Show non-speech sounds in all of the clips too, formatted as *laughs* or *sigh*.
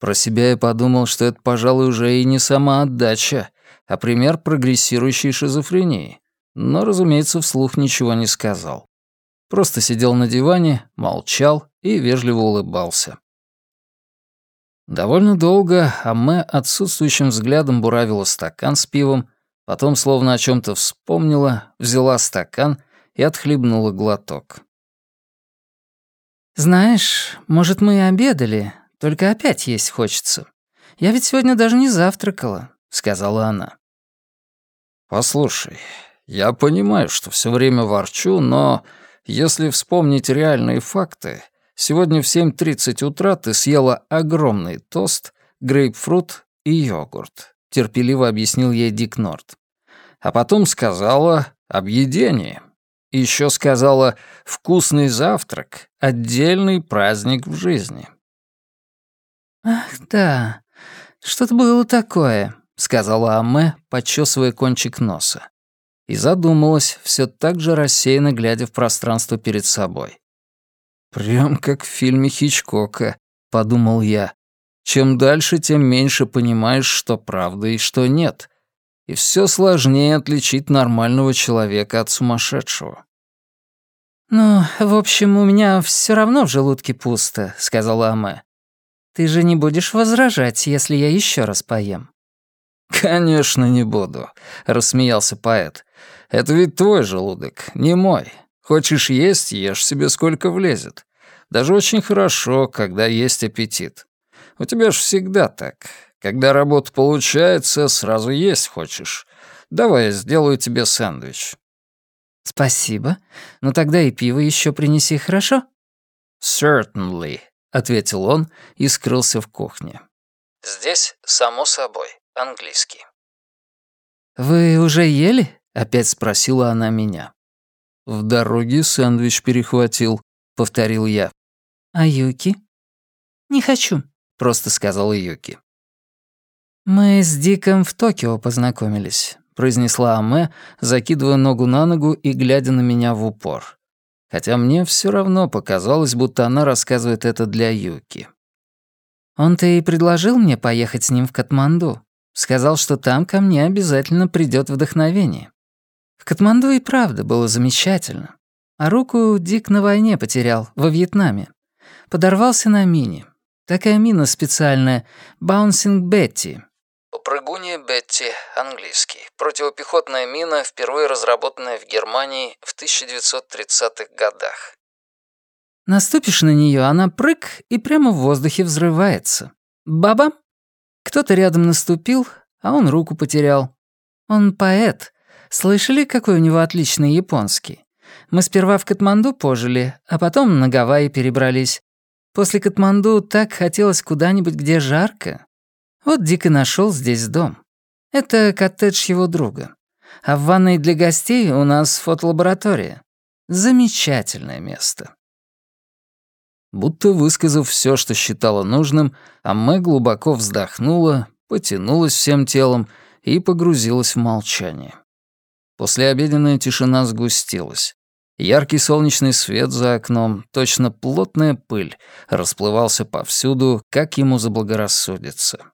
Про себя я подумал, что это, пожалуй, уже и не сама отдача, а пример прогрессирующей шизофрении. Но, разумеется, вслух ничего не сказал. Просто сидел на диване, молчал и вежливо улыбался. Довольно долго Амэ отсутствующим взглядом буравила стакан с пивом, потом, словно о чем то вспомнила, взяла стакан и отхлебнула глоток. «Знаешь, может, мы и обедали, только опять есть хочется. Я ведь сегодня даже не завтракала», — сказала она. «Послушай, я понимаю, что все время ворчу, но если вспомнить реальные факты, сегодня в 7.30 утра ты съела огромный тост, грейпфрут и йогурт», — терпеливо объяснил ей Дик Норт. А потом сказала «объедение». Еще сказала «вкусный завтрак, отдельный праздник в жизни». «Ах, да, что-то было такое», — сказала Аме, почесывая кончик носа. И задумалась, все так же рассеянно глядя в пространство перед собой. «Прям как в фильме Хичкока», — подумал я. «Чем дальше, тем меньше понимаешь, что правда и что нет и все сложнее отличить нормального человека от сумасшедшего. «Ну, в общем, у меня все равно в желудке пусто», — сказала Аме. «Ты же не будешь возражать, если я еще раз поем?» «Конечно, не буду», — рассмеялся поэт. «Это ведь твой желудок, не мой. Хочешь есть, ешь себе сколько влезет. Даже очень хорошо, когда есть аппетит. У тебя ж всегда так. Когда работа получается, сразу есть хочешь. Давай я сделаю тебе сэндвич». «Спасибо. Но тогда и пиво еще принеси, хорошо?» «Certainly», — ответил он и скрылся в кухне. Здесь, само собой, английский. «Вы уже ели?» — опять спросила она меня. «В дороге сэндвич перехватил», — повторил я. «А Юки?» «Не хочу», — просто сказала Юки. «Мы с Диком в Токио познакомились», — произнесла Аме, закидывая ногу на ногу и глядя на меня в упор. Хотя мне все равно показалось, будто она рассказывает это для Юки. «Он-то и предложил мне поехать с ним в Катманду. Сказал, что там ко мне обязательно придет вдохновение. В Катманду и правда было замечательно. А руку Дик на войне потерял, во Вьетнаме. Подорвался на мине. Такая мина специальная, Bouncing Betty, Попрыгунья Бетти, английский. Противопехотная мина, впервые разработанная в Германии в 1930-х годах. Наступишь на нее, она прыг и прямо в воздухе взрывается. Баба! Кто-то рядом наступил, а он руку потерял. Он поэт. Слышали, какой у него отличный японский? Мы сперва в Катманду пожили, а потом на Гавайи перебрались. После Катманду так хотелось куда-нибудь, где жарко. Вот Дик и нашел здесь дом. Это коттедж его друга. А в ванной для гостей у нас фотолаборатория. Замечательное место. Будто высказав все, что считала нужным, Амэ глубоко вздохнула, потянулась всем телом и погрузилась в молчание. Послеобеденная тишина сгустилась. Яркий солнечный свет за окном, точно плотная пыль, расплывался повсюду, как ему заблагорассудится.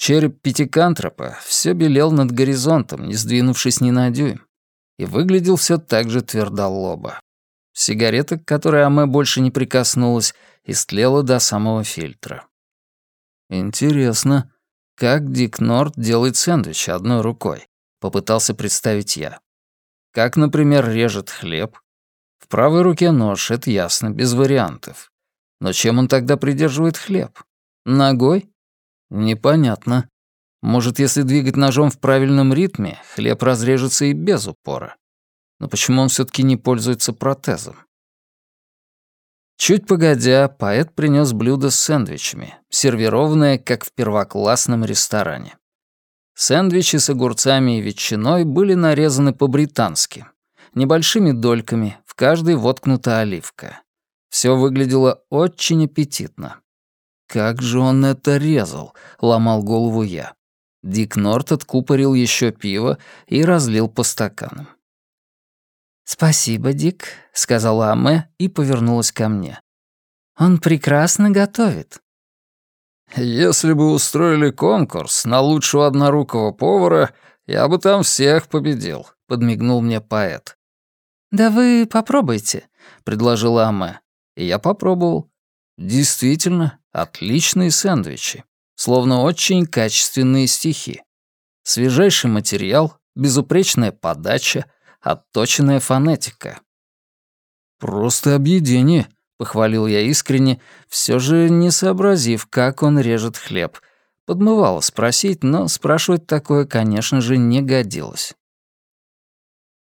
Череп пятикантропа все белел над горизонтом, не сдвинувшись ни на дюйм, и выглядел все так же твердолобо. Сигарета, к которой Аме больше не прикоснулась, истлела до самого фильтра. «Интересно, как Дик Норт делает сэндвич одной рукой?» — попытался представить я. «Как, например, режет хлеб?» В правой руке нож, это ясно, без вариантов. Но чем он тогда придерживает хлеб? Ногой? Непонятно. Может, если двигать ножом в правильном ритме, хлеб разрежется и без упора. Но почему он все таки не пользуется протезом? Чуть погодя, поэт принес блюдо с сэндвичами, сервированное, как в первоклассном ресторане. Сэндвичи с огурцами и ветчиной были нарезаны по-британски, небольшими дольками, в каждой воткнута оливка. Все выглядело очень аппетитно. Как же он это резал, ломал голову я. Дик Норт откупорил еще пиво и разлил по стаканам. «Спасибо, Дик», — сказала Аме и повернулась ко мне. «Он прекрасно готовит». Если бы устроили конкурс на лучшего однорукого повара, я бы там всех победил», — подмигнул мне поэт. «Да вы попробуйте», — предложила Аме. И я попробовал. Действительно, отличные сэндвичи. Словно очень качественные стихи. Свежайший материал, безупречная подача, отточенная фонетика. «Просто объедение», — похвалил я искренне, все же не сообразив, как он режет хлеб. Подмывало спросить, но спрашивать такое, конечно же, не годилось.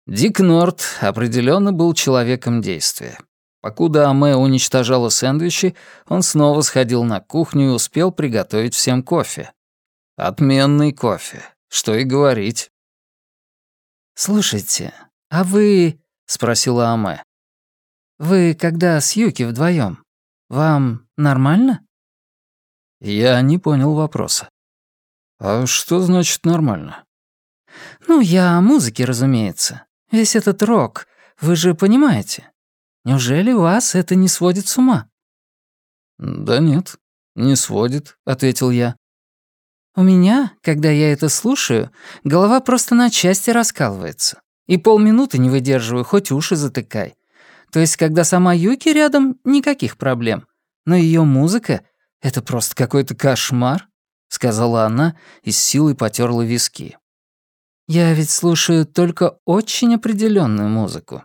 Дик Норт определенно был человеком действия. Покуда Аме уничтожала сэндвичи, он снова сходил на кухню и успел приготовить всем кофе. Отменный кофе, что и говорить. «Слушайте, а вы...» — спросила Аме. «Вы когда с Юки вдвоем, вам нормально?» Я не понял вопроса. «А что значит нормально?» «Ну, я о музыке, разумеется. Весь этот рок, вы же понимаете. Неужели вас это не сводит с ума?» «Да нет, не сводит», — ответил я. «У меня, когда я это слушаю, голова просто на части раскалывается. И полминуты не выдерживаю, хоть уши затыкай. То есть, когда сама Юки рядом, никаких проблем. Но ее музыка — это просто какой-то кошмар», — сказала она и с силой потерла виски. «Я ведь слушаю только очень определенную музыку.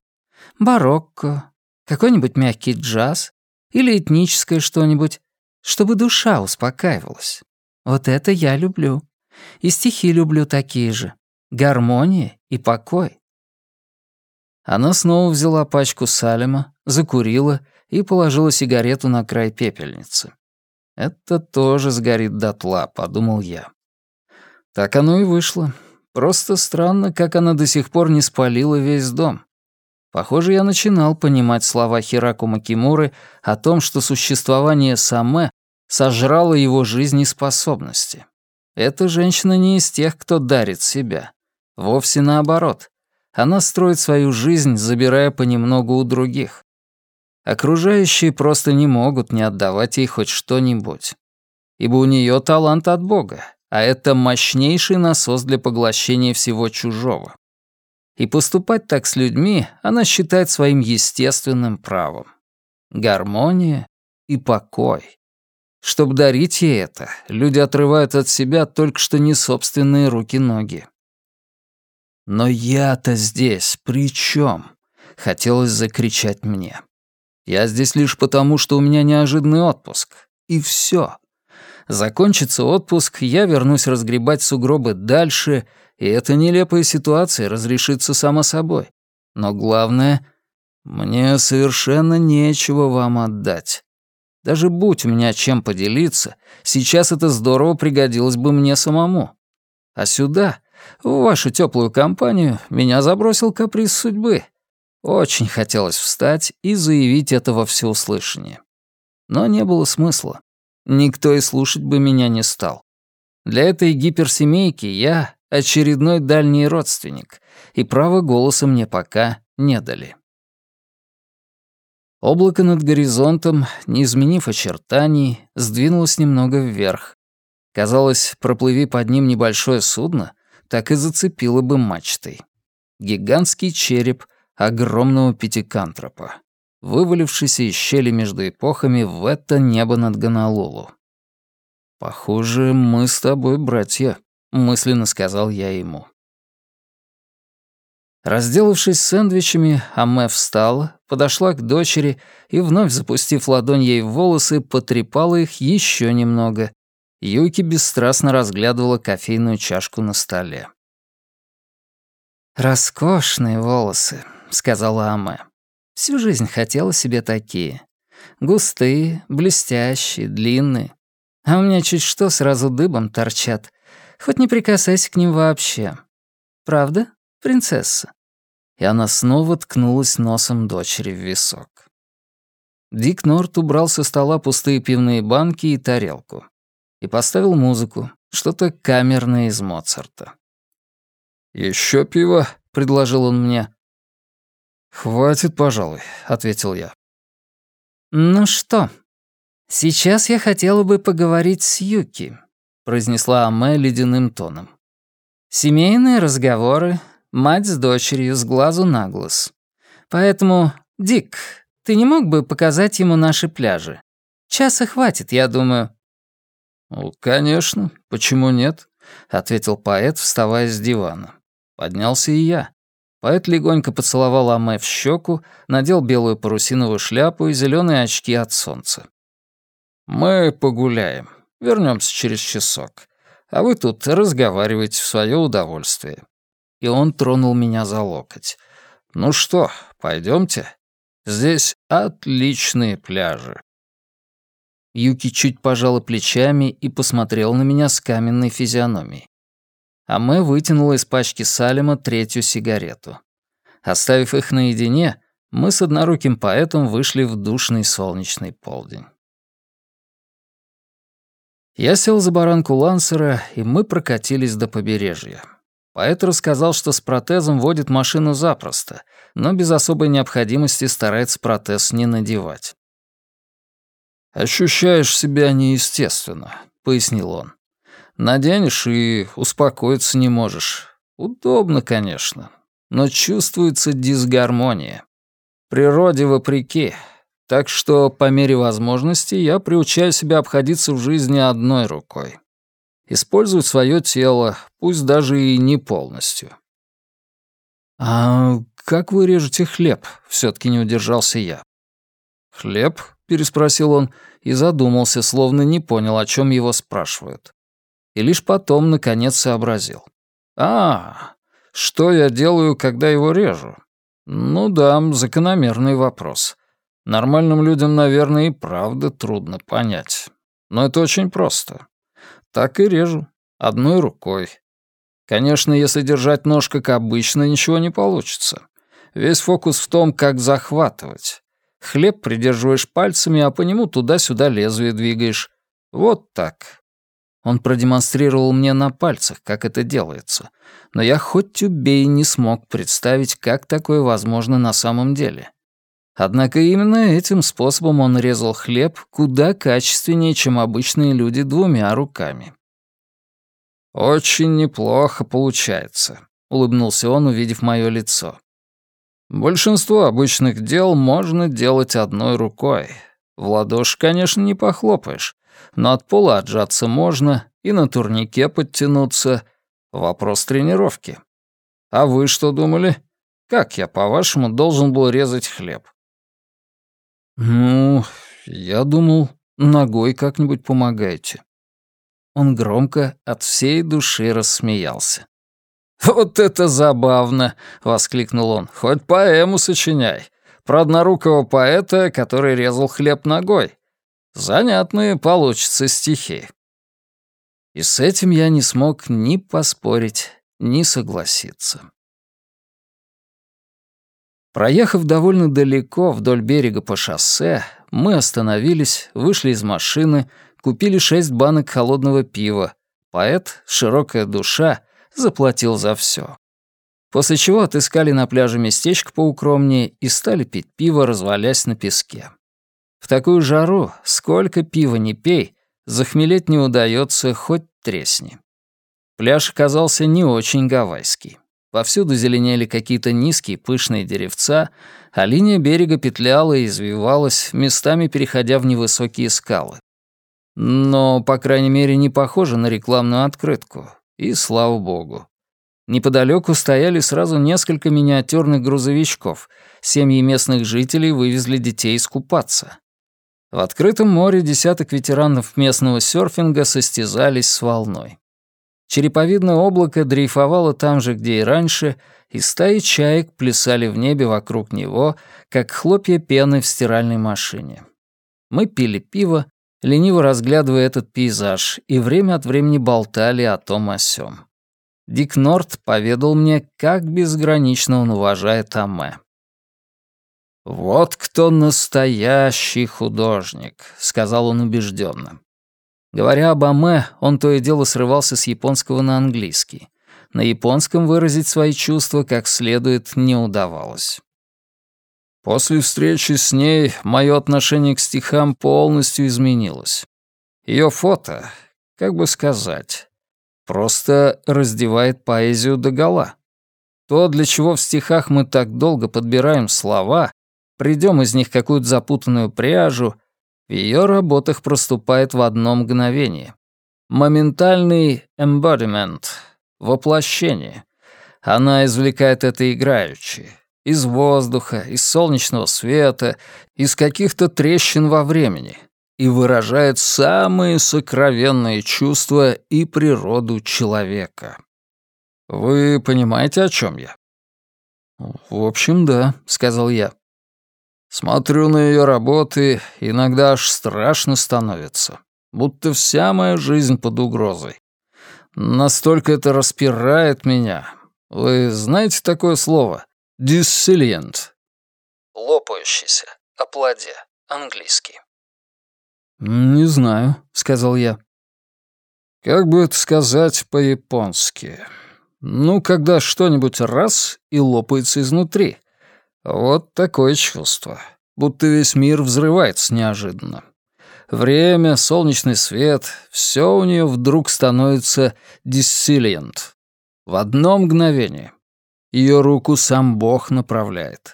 Барокко, какой-нибудь мягкий джаз или этническое что-нибудь, чтобы душа успокаивалась. Вот это я люблю. И стихи люблю такие же. Гармония и покой. Она снова взяла пачку салема, закурила и положила сигарету на край пепельницы. «Это тоже сгорит дотла», — подумал я. Так оно и вышло. Просто странно, как она до сих пор не спалила весь дом. Похоже, я начинал понимать слова Хираку Макимуры о том, что существование Саме сожрало его жизнь и способности. Эта женщина не из тех, кто дарит себя. Вовсе наоборот. Она строит свою жизнь, забирая понемногу у других. Окружающие просто не могут не отдавать ей хоть что-нибудь. Ибо у нее талант от Бога, а это мощнейший насос для поглощения всего чужого. И поступать так с людьми она считает своим естественным правом. Гармония и покой. Чтобы дарить ей это, люди отрывают от себя только что не собственные руки-ноги. «Но я-то здесь при чем? хотелось закричать мне. «Я здесь лишь потому, что у меня неожиданный отпуск. И все. Закончится отпуск, я вернусь разгребать сугробы дальше и эта нелепая ситуация разрешится сама собой. Но главное, мне совершенно нечего вам отдать. Даже будь у меня чем поделиться, сейчас это здорово пригодилось бы мне самому. А сюда, в вашу теплую компанию, меня забросил каприз судьбы. Очень хотелось встать и заявить это во всеуслышание. Но не было смысла. Никто и слушать бы меня не стал. Для этой гиперсемейки я очередной дальний родственник, и право голоса мне пока не дали. Облако над горизонтом, не изменив очертаний, сдвинулось немного вверх. Казалось, проплыви под ним небольшое судно, так и зацепило бы мачтой. Гигантский череп огромного пятикантропа, вывалившийся из щели между эпохами в это небо над Гонолулу. «Похоже, мы с тобой братья», — мысленно сказал я ему. Разделавшись сэндвичами, Аме встала, подошла к дочери и, вновь запустив ладонь ей в волосы, потрепала их еще немного. Юки бесстрастно разглядывала кофейную чашку на столе. «Роскошные волосы», — сказала Аме. «Всю жизнь хотела себе такие. Густые, блестящие, длинные. А у меня чуть что сразу дыбом торчат, Хоть не прикасайся к ним вообще. Правда, принцесса?» И она снова ткнулась носом дочери в висок. Дик Норт убрал со стола пустые пивные банки и тарелку. И поставил музыку, что-то камерное из Моцарта. «Еще пиво?» — предложил он мне. «Хватит, пожалуй», — ответил я. «Ну что, «Сейчас я хотела бы поговорить с Юки», — произнесла Аме ледяным тоном. «Семейные разговоры, мать с дочерью с глазу на глаз. Поэтому, Дик, ты не мог бы показать ему наши пляжи? Часа хватит, я думаю». «Ну, конечно, почему нет?» — ответил поэт, вставая с дивана. Поднялся и я. Поэт легонько поцеловал Аме в щеку, надел белую парусиновую шляпу и зеленые очки от солнца. «Мы погуляем. Вернемся через часок. А вы тут разговаривайте в свое удовольствие». И он тронул меня за локоть. «Ну что, пойдемте? Здесь отличные пляжи». Юки чуть пожала плечами и посмотрел на меня с каменной физиономией. А Мэ вытянула из пачки Салема третью сигарету. Оставив их наедине, мы с одноруким поэтом вышли в душный солнечный полдень. Я сел за баранку Лансера, и мы прокатились до побережья. Поэт рассказал, что с протезом водит машину запросто, но без особой необходимости старается протез не надевать. «Ощущаешь себя неестественно», — пояснил он. «Наденешь и успокоиться не можешь. Удобно, конечно, но чувствуется дисгармония. Природе вопреки. Так что, по мере возможности, я приучаю себя обходиться в жизни одной рукой. Использовать свое тело, пусть даже и не полностью». «А как вы режете хлеб?» — все таки не удержался я. «Хлеб?» — переспросил он и задумался, словно не понял, о чем его спрашивают. И лишь потом, наконец, сообразил. «А, что я делаю, когда его режу?» «Ну да, закономерный вопрос. Нормальным людям, наверное, и правда трудно понять. Но это очень просто. Так и режу. Одной рукой. Конечно, если держать нож как обычно, ничего не получится. Весь фокус в том, как захватывать. Хлеб придерживаешь пальцами, а по нему туда-сюда лезвие двигаешь. Вот так. Он продемонстрировал мне на пальцах, как это делается. Но я хоть убей не смог представить, как такое возможно на самом деле. Однако именно этим способом он резал хлеб куда качественнее, чем обычные люди двумя руками. «Очень неплохо получается», — улыбнулся он, увидев мое лицо. Большинство обычных дел можно делать одной рукой. В ладоши, конечно, не похлопаешь, но от пола отжаться можно и на турнике подтянуться. Вопрос тренировки. А вы что думали? Как я, по-вашему, должен был резать хлеб? Ну, я думал, ногой как-нибудь помогайте. Он громко от всей души рассмеялся. «Вот это забавно!» — воскликнул он. «Хоть поэму сочиняй. Про однорукого поэта, который резал хлеб ногой. Занятные получатся стихи». И с этим я не смог ни поспорить, ни согласиться. Проехав довольно далеко вдоль берега по шоссе, мы остановились, вышли из машины, купили шесть банок холодного пива. Поэт, широкая душа, заплатил за все. После чего отыскали на пляже местечко поукромнее и стали пить пиво, развалясь на песке. В такую жару, сколько пива не пей, захмелеть не удается, хоть тресни. Пляж оказался не очень гавайский. Повсюду зеленели какие-то низкие пышные деревца, а линия берега петляла и извивалась, местами переходя в невысокие скалы. Но, по крайней мере, не похоже на рекламную открытку. И слава богу. Неподалеку стояли сразу несколько миниатюрных грузовичков. Семьи местных жителей вывезли детей искупаться. В открытом море десяток ветеранов местного серфинга состязались с волной. Череповидное облако дрейфовало там же, где и раньше, и стаи чаек плясали в небе вокруг него, как хлопья пены в стиральной машине. Мы пили пиво, лениво разглядывая этот пейзаж, и время от времени болтали о том о сём. Дик Норт поведал мне, как безгранично он уважает Аме. «Вот кто настоящий художник», — сказал он убежденно. Говоря об Аме, он то и дело срывался с японского на английский. На японском выразить свои чувства как следует не удавалось. После встречи с ней мое отношение к стихам полностью изменилось. Ее фото, как бы сказать, просто раздевает поэзию догола. То, для чего в стихах мы так долго подбираем слова, придем из них какую-то запутанную пряжу, в ее работах проступает в одно мгновение. Моментальный embodiment, воплощение. Она извлекает это играючи. Из воздуха, из солнечного света, из каких-то трещин во времени. И выражает самые сокровенные чувства и природу человека. Вы понимаете, о чем я? В общем, да, сказал я. Смотрю на ее работы, иногда аж страшно становится. Будто вся моя жизнь под угрозой. Настолько это распирает меня. Вы знаете такое слово? Диссилиент. Лопающийся. О плоде. Английский. «Не знаю», — сказал я. «Как бы это сказать по-японски? Ну, когда что-нибудь раз и лопается изнутри. Вот такое чувство. Будто весь мир взрывается неожиданно. Время, солнечный свет — все у нее вдруг становится диссилиент. В одно мгновение. Ее руку сам Бог направляет.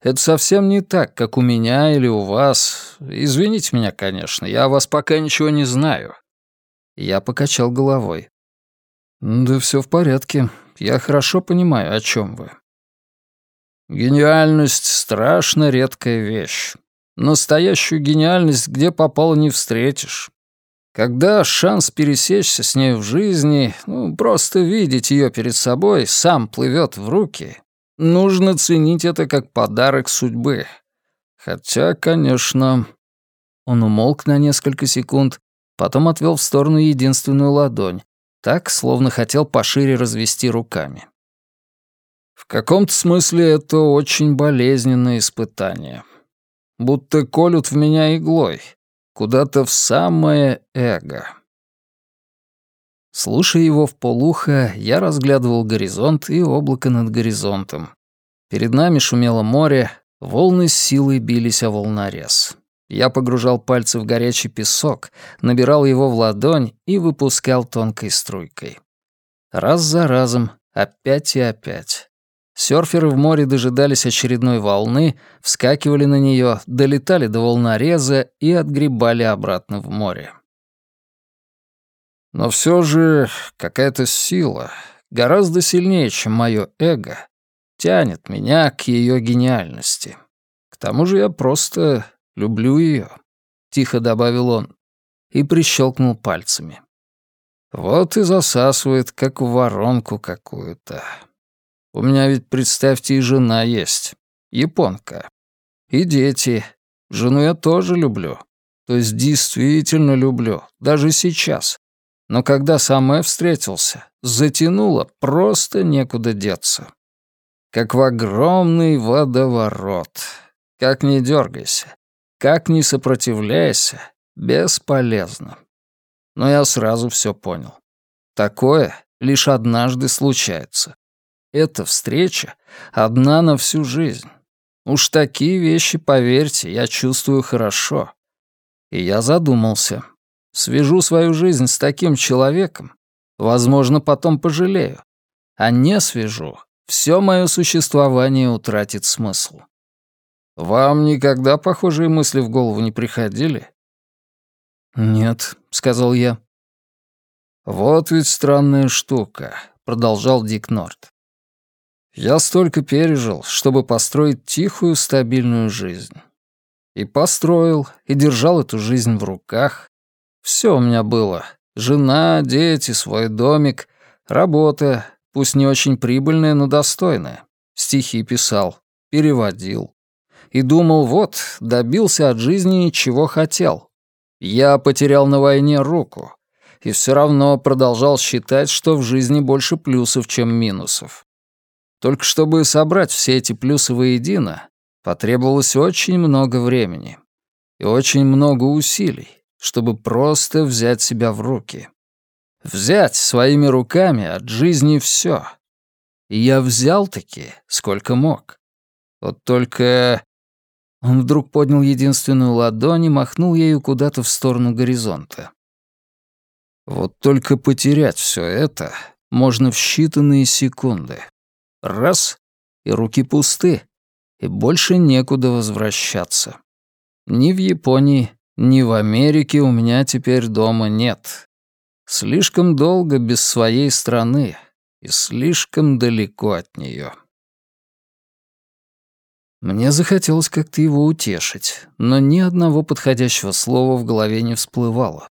Это совсем не так, как у меня или у вас. Извините меня, конечно, я о вас пока ничего не знаю. Я покачал головой. Да все в порядке. Я хорошо понимаю, о чем вы. Гениальность — страшно редкая вещь. Настоящую гениальность где попало не встретишь. Когда шанс пересечься с ней в жизни, ну, просто видеть ее перед собой, сам плывет в руки, нужно ценить это как подарок судьбы. Хотя, конечно... Он умолк на несколько секунд, потом отвел в сторону единственную ладонь, так, словно хотел пошире развести руками. В каком-то смысле это очень болезненное испытание. Будто колют в меня иглой, куда-то в самое эго. Слушая его в полухо, я разглядывал горизонт и облако над горизонтом. Перед нами шумело море, волны с силой бились о волнорез. Я погружал пальцы в горячий песок, набирал его в ладонь и выпускал тонкой струйкой. Раз за разом, опять и опять. Сёрферы в море дожидались очередной волны, вскакивали на нее, долетали до волнореза и отгребали обратно в море. Но все же какая-то сила, гораздо сильнее, чем мое эго, тянет меня к ее гениальности. К тому же я просто люблю ее, тихо добавил он и прищелкнул пальцами. Вот и засасывает, как воронку какую-то. У меня ведь, представьте, и жена есть. Японка. И дети. Жену я тоже люблю. То есть действительно люблю. Даже сейчас. Но когда сам Эв встретился, затянуло, просто некуда деться. Как в огромный водоворот. Как не дергайся, как не сопротивляйся, бесполезно. Но я сразу все понял. Такое лишь однажды случается. Эта встреча одна на всю жизнь. Уж такие вещи, поверьте, я чувствую хорошо. И я задумался. Свяжу свою жизнь с таким человеком, возможно, потом пожалею. А не свяжу, все мое существование утратит смысл. Вам никогда похожие мысли в голову не приходили? «Нет», — сказал я. «Вот ведь странная штука», — продолжал Дик Норт. Я столько пережил, чтобы построить тихую, стабильную жизнь. И построил, и держал эту жизнь в руках. Все у меня было. Жена, дети, свой домик, работа, пусть не очень прибыльная, но достойная. Стихи писал, переводил. И думал, вот, добился от жизни, чего хотел. Я потерял на войне руку. И все равно продолжал считать, что в жизни больше плюсов, чем минусов. Только чтобы собрать все эти плюсы воедино, потребовалось очень много времени и очень много усилий, чтобы просто взять себя в руки. Взять своими руками от жизни все. И я взял таки, сколько мог. Вот только Он вдруг поднял единственную ладонь и махнул ею куда-то в сторону горизонта. Вот только потерять все это можно в считанные секунды. Раз — и руки пусты, и больше некуда возвращаться. Ни в Японии, ни в Америке у меня теперь дома нет. Слишком долго без своей страны и слишком далеко от нее. Мне захотелось как-то его утешить, но ни одного подходящего слова в голове не всплывало.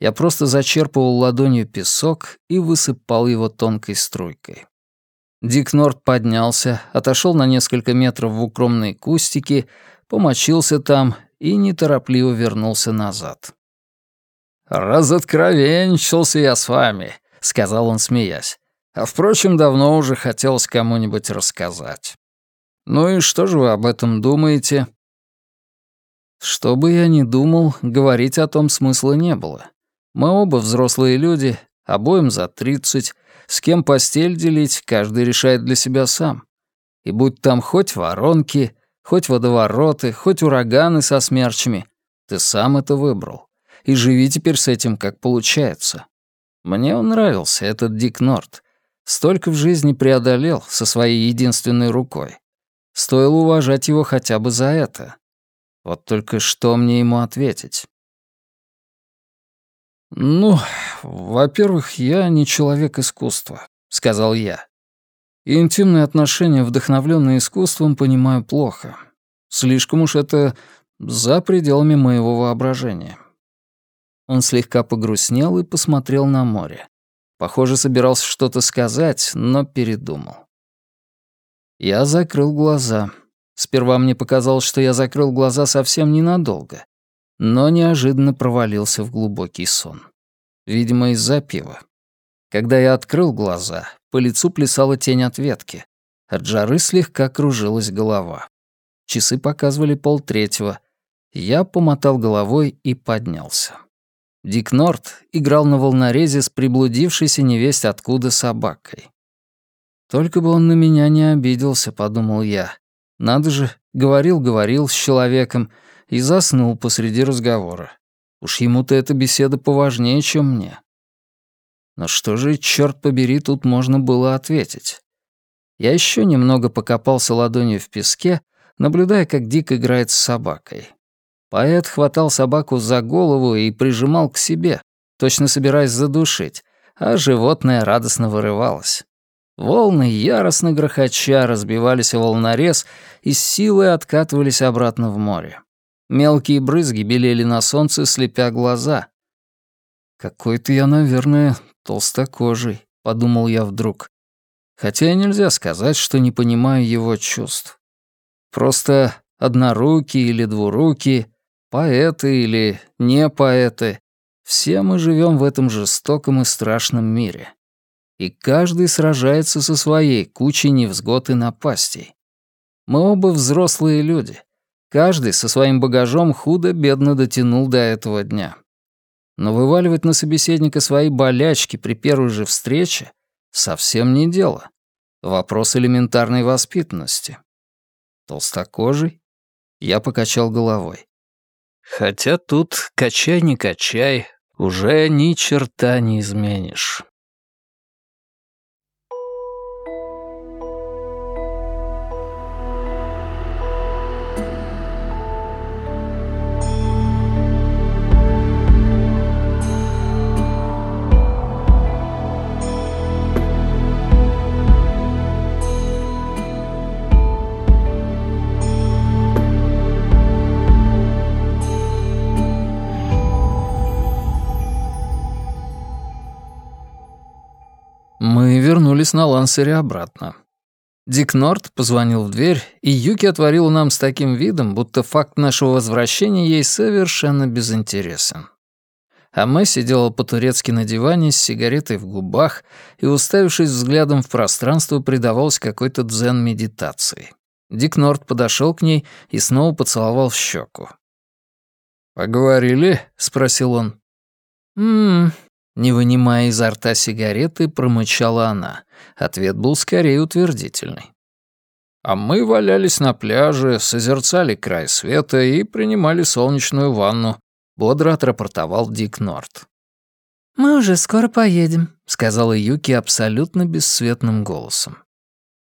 Я просто зачерпывал ладонью песок и высыпал его тонкой струйкой. Дик Норт поднялся, отошел на несколько метров в укромные кустики, помочился там и неторопливо вернулся назад. «Разоткровенчился я с вами», — сказал он, смеясь. «А впрочем, давно уже хотелось кому-нибудь рассказать». «Ну и что же вы об этом думаете?» Что бы я ни думал, говорить о том смысла не было. Мы оба взрослые люди, обоим за тридцать, с кем постель делить, каждый решает для себя сам. И будь там хоть воронки, хоть водовороты, хоть ураганы со смерчами, ты сам это выбрал. И живи теперь с этим, как получается. Мне он нравился, этот Дик Норт. Столько в жизни преодолел со своей единственной рукой. Стоило уважать его хотя бы за это. Вот только что мне ему ответить? «Ну, во-первых, я не человек искусства», — сказал я. Интимные отношения, вдохновленные искусством, понимаю плохо. Слишком уж это за пределами моего воображения. Он слегка погрустнел и посмотрел на море. Похоже, собирался что-то сказать, но передумал. Я закрыл глаза. Сперва мне показалось, что я закрыл глаза совсем ненадолго, но неожиданно провалился в глубокий сон. Видимо, из-за пива. Когда я открыл глаза, по лицу плясала тень от ветки. От жары слегка кружилась голова. Часы показывали полтретьего. Я помотал головой и поднялся. Дик Норт играл на волнорезе с приблудившейся невесть откуда собакой. «Только бы он на меня не обиделся», — подумал я. «Надо же, говорил-говорил с человеком и заснул посреди разговора. Уж ему-то эта беседа поважнее, чем мне». Но что же, черт побери, тут можно было ответить? Я еще немного покопался ладонью в песке, наблюдая, как Дик играет с собакой. Поэт хватал собаку за голову и прижимал к себе, точно собираясь задушить, а животное радостно вырывалось. Волны, яростно грохоча, разбивались о волнорез и с силой откатывались обратно в море. Мелкие брызги белели на солнце, слепя глаза. «Какой-то я, наверное, толстокожий», — подумал я вдруг. Хотя нельзя сказать, что не понимаю его чувств. Просто однорукие или двурукие, поэты или не поэты, все мы живем в этом жестоком и страшном мире и каждый сражается со своей кучей невзгод и напастей. Мы оба взрослые люди. Каждый со своим багажом худо-бедно дотянул до этого дня. Но вываливать на собеседника свои болячки при первой же встрече совсем не дело. Вопрос элементарной воспитанности. Толстокожий? Я покачал головой. Хотя тут, качай не качай, уже ни черта не изменишь. Вернулись на лансере обратно. Дик Норт позвонил в дверь, и Юки отворила нам с таким видом, будто факт нашего возвращения ей совершенно безинтересен. А мы сидела по-турецки на диване с сигаретой в губах и, уставившись взглядом в пространство, предавалась какой-то дзен-медитации. Дик Норт подошел к ней и снова поцеловал в щеку. «Поговорили?» — спросил он. «М-м-м», не вынимая изо рта сигареты, промычала она. Ответ был скорее утвердительный. а мы валялись на пляже, созерцали край света и принимали солнечную ванну», — бодро отрапортовал Дик Норт. «Мы уже скоро поедем», — сказала Юки абсолютно бесцветным голосом.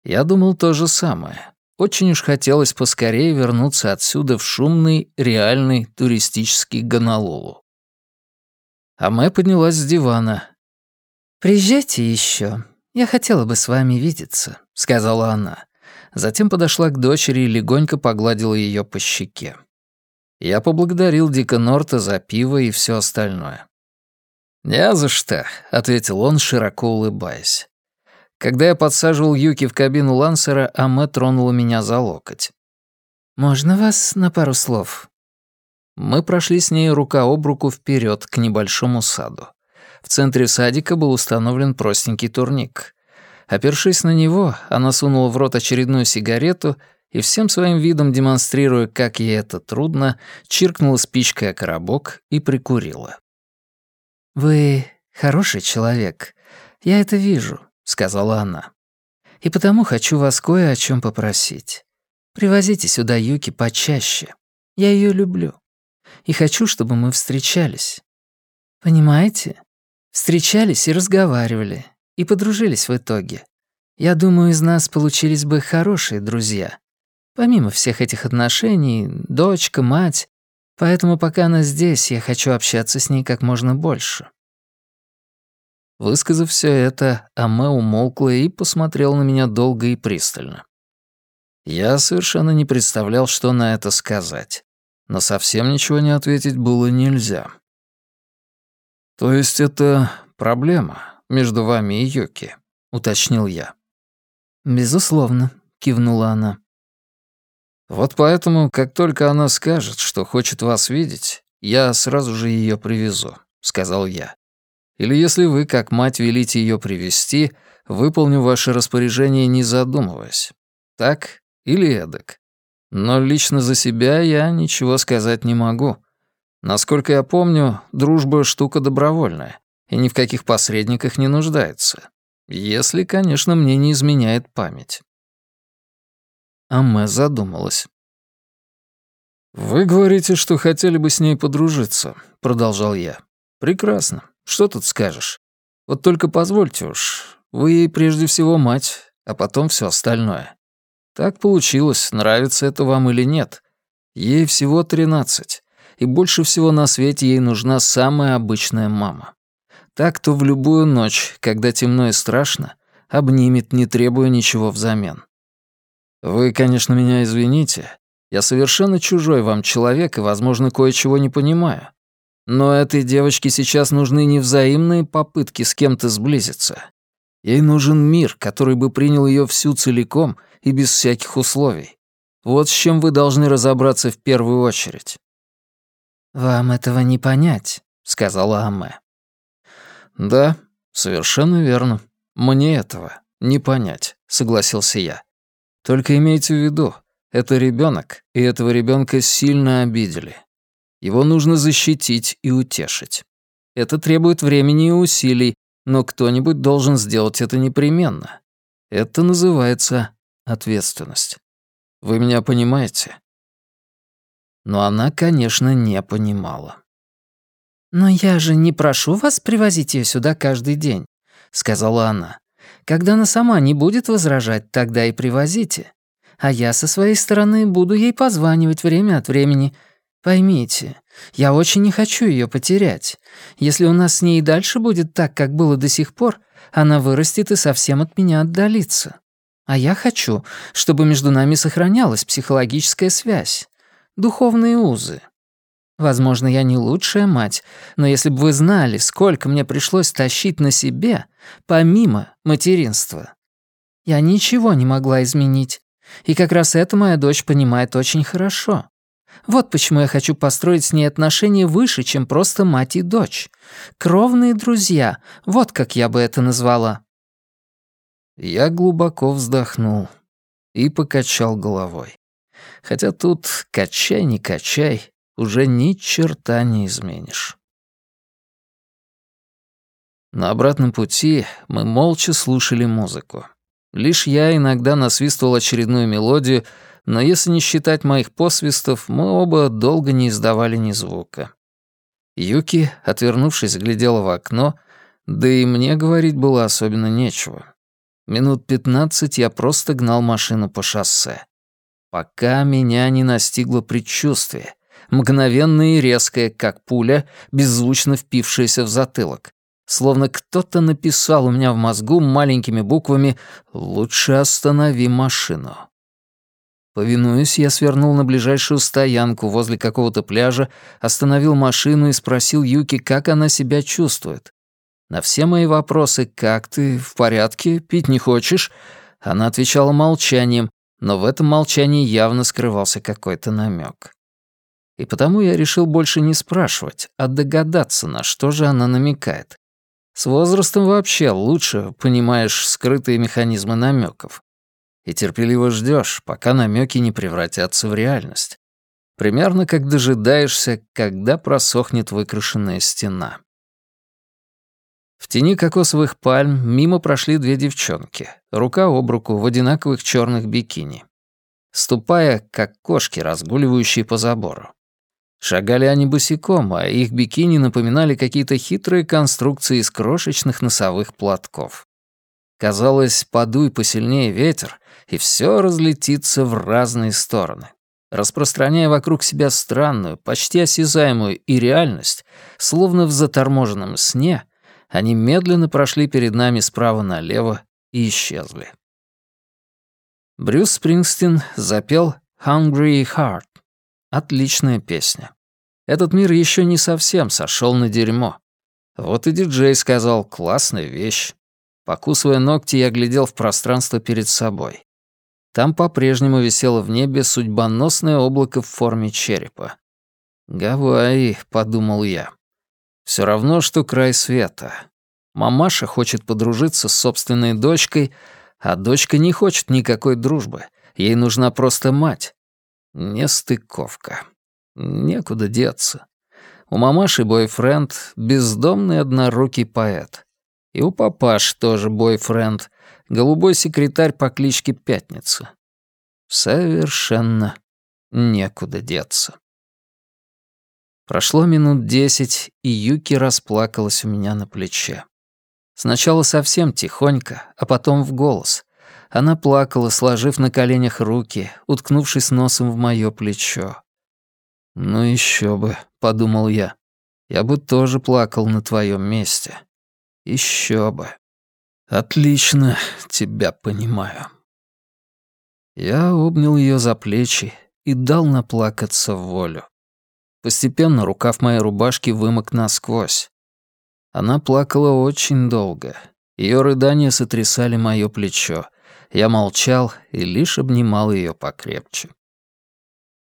Я думал то же самое. Очень уж хотелось поскорее вернуться отсюда в шумный, реальный туристический Гонолулу. А Мэ поднялась с дивана. «Приезжайте еще. Я хотела бы с вами видеться», — сказала она. Затем подошла к дочери и легонько погладила ее по щеке. Я поблагодарил Дика Норта за пиво и все остальное. «Не за что», — ответил он, широко улыбаясь. Когда я подсаживал Юки в кабину Лансера, Аме тронула меня за локоть. «Можно вас на пару слов?» Мы прошли с ней рука об руку вперед к небольшому саду. В центре садика был установлен простенький турник. Опершись на него, она сунула в рот очередную сигарету и всем своим видом демонстрируя, как ей это трудно, чиркнула спичкой о коробок и прикурила. «Вы хороший человек. Я это вижу», — сказала она. «И потому хочу вас кое о чем попросить. Привозите сюда Юки почаще. Я ее люблю. И хочу, чтобы мы встречались. Понимаете? Встречались и разговаривали, и подружились в итоге. Я думаю, из нас получились бы хорошие друзья. Помимо всех этих отношений, дочка, мать. Поэтому пока она здесь, я хочу общаться с ней как можно больше». Высказав все это, Аме умолкла и посмотрел на меня долго и пристально. Я совершенно не представлял, что на это сказать, но совсем ничего не ответить было нельзя. «То есть это проблема между вами и Йоки?» — уточнил я. «Безусловно», — кивнула она. «Вот поэтому, как только она скажет, что хочет вас видеть, я сразу же ее привезу», — сказал я. «Или если вы, как мать, велите ее привести, выполню ваше распоряжение, не задумываясь. Так или эдак. Но лично за себя я ничего сказать не могу. Насколько я помню, дружба — штука добровольная и ни в каких посредниках не нуждается. Если, конечно, мне не изменяет память. Амэ задумалась. «Вы говорите, что хотели бы с ней подружиться», — продолжал я. «Прекрасно. Что тут скажешь? Вот только позвольте уж, вы ей прежде всего мать, а потом все остальное. Так получилось, нравится это вам или нет. Ей всего тринадцать и больше всего на свете ей нужна самая обычная мама. Так, кто в любую ночь, когда темно и страшно, обнимет, не требуя ничего взамен. Вы, конечно, меня извините. Я совершенно чужой вам человек и, возможно, кое-чего не понимаю. Но этой девочке сейчас нужны не взаимные попытки с кем-то сблизиться. Ей нужен мир, который бы принял ее всю целиком и без всяких условий. Вот с чем вы должны разобраться в первую очередь. «Вам этого не понять», — сказала Аме. «Да, совершенно верно. Мне этого не понять», — согласился я. «Только имейте в виду, это ребенок, и этого ребенка сильно обидели. Его нужно защитить и утешить. Это требует времени и усилий, но кто-нибудь должен сделать это непременно. Это называется ответственность. Вы меня понимаете?» но она, конечно, не понимала. «Но я же не прошу вас привозить ее сюда каждый день», — сказала она. «Когда она сама не будет возражать, тогда и привозите. А я со своей стороны буду ей позванивать время от времени. Поймите, я очень не хочу ее потерять. Если у нас с ней и дальше будет так, как было до сих пор, она вырастет и совсем от меня отдалится. А я хочу, чтобы между нами сохранялась психологическая связь духовные узы. Возможно, я не лучшая мать, но если бы вы знали, сколько мне пришлось тащить на себе, помимо материнства. Я ничего не могла изменить. И как раз это моя дочь понимает очень хорошо. Вот почему я хочу построить с ней отношения выше, чем просто мать и дочь. Кровные друзья, вот как я бы это назвала. Я глубоко вздохнул и покачал головой. Хотя тут качай не качай, уже ни черта не изменишь. На обратном пути мы молча слушали музыку. Лишь я иногда насвистывал очередную мелодию, но если не считать моих посвистов, мы оба долго не издавали ни звука. Юки, отвернувшись, глядела в окно, да и мне говорить было особенно нечего. Минут пятнадцать я просто гнал машину по шоссе. Пока меня не настигло предчувствие, мгновенное и резкое, как пуля, беззвучно впившееся в затылок. Словно кто-то написал у меня в мозгу маленькими буквами «Лучше останови машину». Повинуясь, я свернул на ближайшую стоянку возле какого-то пляжа, остановил машину и спросил Юки, как она себя чувствует. На все мои вопросы «Как ты? В порядке? Пить не хочешь?» Она отвечала молчанием, но в этом молчании явно скрывался какой-то намек. И потому я решил больше не спрашивать, а догадаться, на что же она намекает. С возрастом вообще лучше понимаешь скрытые механизмы намеков. И терпеливо ждешь, пока намеки не превратятся в реальность. Примерно как дожидаешься, когда просохнет выкрашенная стена. В тени кокосовых пальм мимо прошли две девчонки, рука об руку в одинаковых черных бикини. Ступая, как кошки, разгуливающие по забору. Шагали они босиком, а их бикини напоминали какие-то хитрые конструкции из крошечных носовых платков. Казалось, подуй посильнее ветер, и все разлетится в разные стороны. Распространяя вокруг себя странную, почти осязаемую и реальность, словно в заторможенном сне, они медленно прошли перед нами справа налево и исчезли. Брюс Спрингстин запел «Hungry Heart». Отличная песня. Этот мир еще не совсем сошел на дерьмо. Вот и диджей сказал «классная вещь». Покусывая ногти, я глядел в пространство перед собой. Там по-прежнему висело в небе судьбоносное облако в форме черепа. «Гавайи», — подумал я. Все равно, что край света. Мамаша хочет подружиться с собственной дочкой, а дочка не хочет никакой дружбы. Ей нужна просто мать. Нестыковка. Некуда деться. У мамаши бойфренд — бездомный однорукий поэт. И у папаш тоже бойфренд — голубой секретарь по кличке Пятница. Совершенно некуда деться. Прошло минут десять, и Юки расплакалась у меня на плече. Сначала совсем тихонько, а потом в голос. Она плакала, сложив на коленях руки, уткнувшись носом в моё плечо. «Ну еще бы», — подумал я. «Я бы тоже плакал на твоем месте. Еще бы. Отлично тебя понимаю». Я обнял ее за плечи и дал наплакаться в волю. Постепенно рукав моей рубашки вымок насквозь. Она плакала очень долго. Ее рыдания сотрясали мое плечо. Я молчал и лишь обнимал ее покрепче.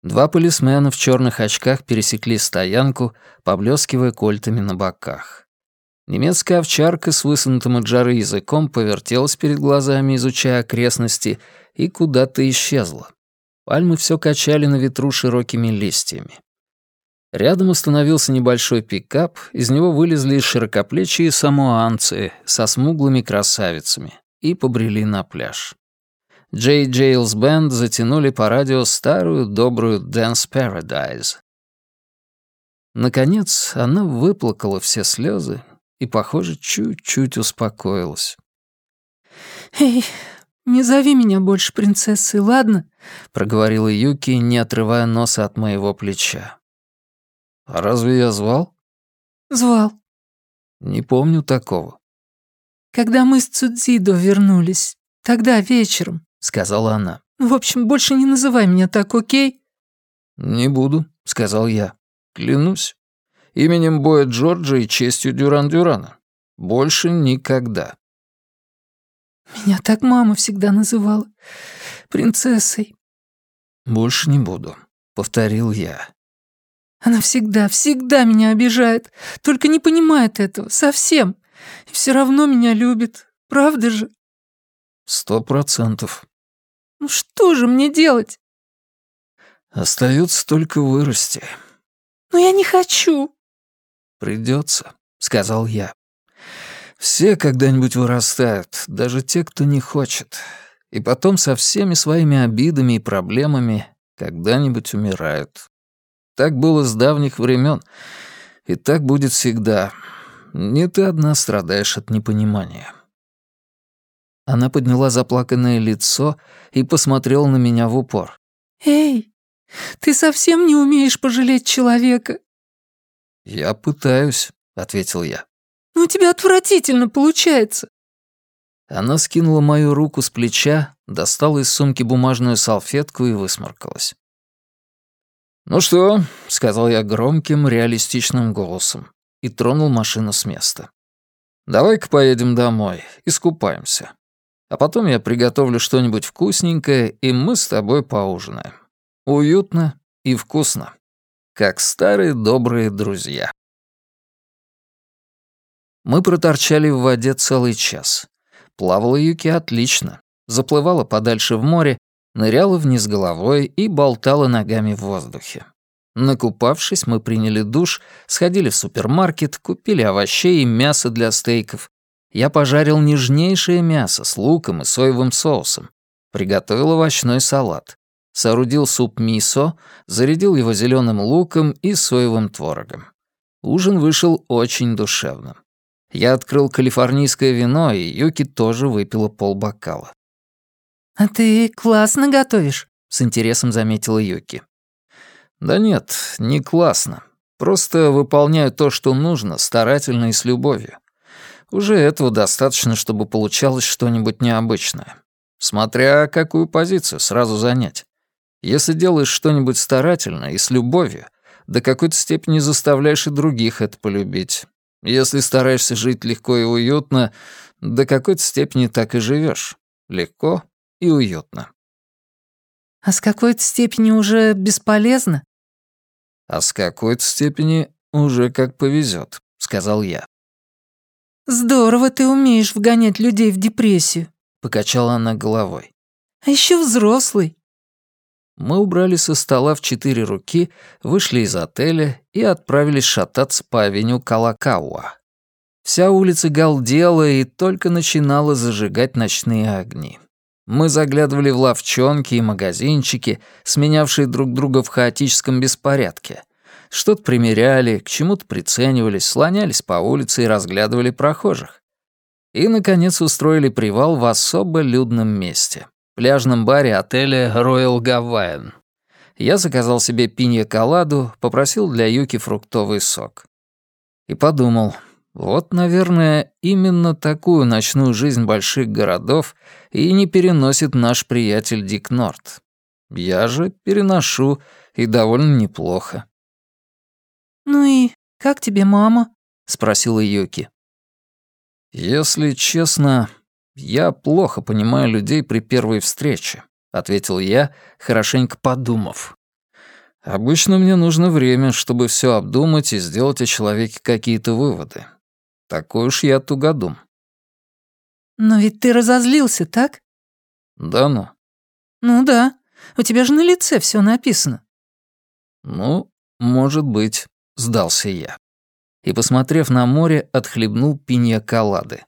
Два полисмена в черных очках пересекли стоянку, поблескивая кольтами на боках. Немецкая овчарка с высунутым от жары языком повертелась перед глазами, изучая окрестности, и куда-то исчезла. Пальмы все качали на ветру широкими листьями. Рядом установился небольшой пикап, из него вылезли широкоплечие самоанцы со смуглыми красавицами и побрели на пляж. Джей Джейлс Бенд затянули по радио старую добрую «Dance Paradise». Наконец, она выплакала все слезы и, похоже, чуть-чуть успокоилась. «Эй, не зови меня больше принцессой, ладно?» — проговорила Юки, не отрывая носа от моего плеча. «А разве я звал?» «Звал». «Не помню такого». «Когда мы с Цудзидо вернулись, тогда вечером», — сказала она. «В общем, больше не называй меня так, окей?» «Не буду», — сказал я. «Клянусь. Именем Боя Джорджа и честью Дюран-Дюрана. Больше никогда». «Меня так мама всегда называла. Принцессой». «Больше не буду», — повторил я. Она всегда, всегда меня обижает, только не понимает этого, совсем. И все равно меня любит, правда же?» «Сто процентов». «Ну что же мне делать?» «Остается только вырасти». «Но я не хочу». Придется, сказал я. Все когда-нибудь вырастают, даже те, кто не хочет. И потом со всеми своими обидами и проблемами когда-нибудь умирают. Так было с давних времен, и так будет всегда. Не ты одна страдаешь от непонимания. Она подняла заплаканное лицо и посмотрела на меня в упор. «Эй, ты совсем не умеешь пожалеть человека?» «Я пытаюсь», — ответил я. «Но у тебя отвратительно получается». Она скинула мою руку с плеча, достала из сумки бумажную салфетку и высморкалась. «Ну что?» — сказал я громким, реалистичным голосом и тронул машину с места. «Давай-ка поедем домой, искупаемся. А потом я приготовлю что-нибудь вкусненькое, и мы с тобой поужинаем. Уютно и вкусно, как старые добрые друзья». Мы проторчали в воде целый час. Плавала Юки отлично, заплывала подальше в море ныряла вниз головой и болтала ногами в воздухе. Накупавшись, мы приняли душ, сходили в супермаркет, купили овощей и мясо для стейков. Я пожарил нежнейшее мясо с луком и соевым соусом. Приготовил овощной салат. Соорудил суп мисо, зарядил его зеленым луком и соевым творогом. Ужин вышел очень душевным. Я открыл калифорнийское вино, и Юки тоже выпила полбокала. «А ты классно готовишь», — с интересом заметила Юки. «Да нет, не классно. Просто выполняю то, что нужно, старательно и с любовью. Уже этого достаточно, чтобы получалось что-нибудь необычное. Смотря какую позицию сразу занять. Если делаешь что-нибудь старательно и с любовью, до какой-то степени заставляешь и других это полюбить. Если стараешься жить легко и уютно, до какой-то степени так и живешь. Легко и уютно. А с какой-то степени уже бесполезно? А с какой-то степени уже как повезет, сказал я. Здорово ты умеешь вгонять людей в депрессию, покачала она головой. А еще взрослый. Мы убрали со стола в четыре руки, вышли из отеля и отправились шататься по авеню Калакауа. Вся улица галдела и только начинала зажигать ночные огни. Мы заглядывали в лавчонки и магазинчики, сменявшие друг друга в хаотическом беспорядке. Что-то примеряли, к чему-то приценивались, слонялись по улице и разглядывали прохожих. И, наконец, устроили привал в особо людном месте — пляжном баре отеля Royal Gavaian. Я заказал себе пинья-коладу, попросил для Юки фруктовый сок. И подумал — вот, наверное, именно такую ночную жизнь больших городов и не переносит наш приятель Дик Норт. Я же переношу, и довольно неплохо. «Ну и как тебе мама?» — спросила Юки. «Если честно, я плохо понимаю людей при первой встрече», — ответил я, хорошенько подумав. «Обычно мне нужно время, чтобы все обдумать и сделать о человеке какие-то выводы. Такой уж я тугодум. Но ведь ты разозлился, так? Да ну. Ну да. У тебя же на лице все написано. Ну, может быть, сдался я. И, посмотрев на море, отхлебнул пинья-колады.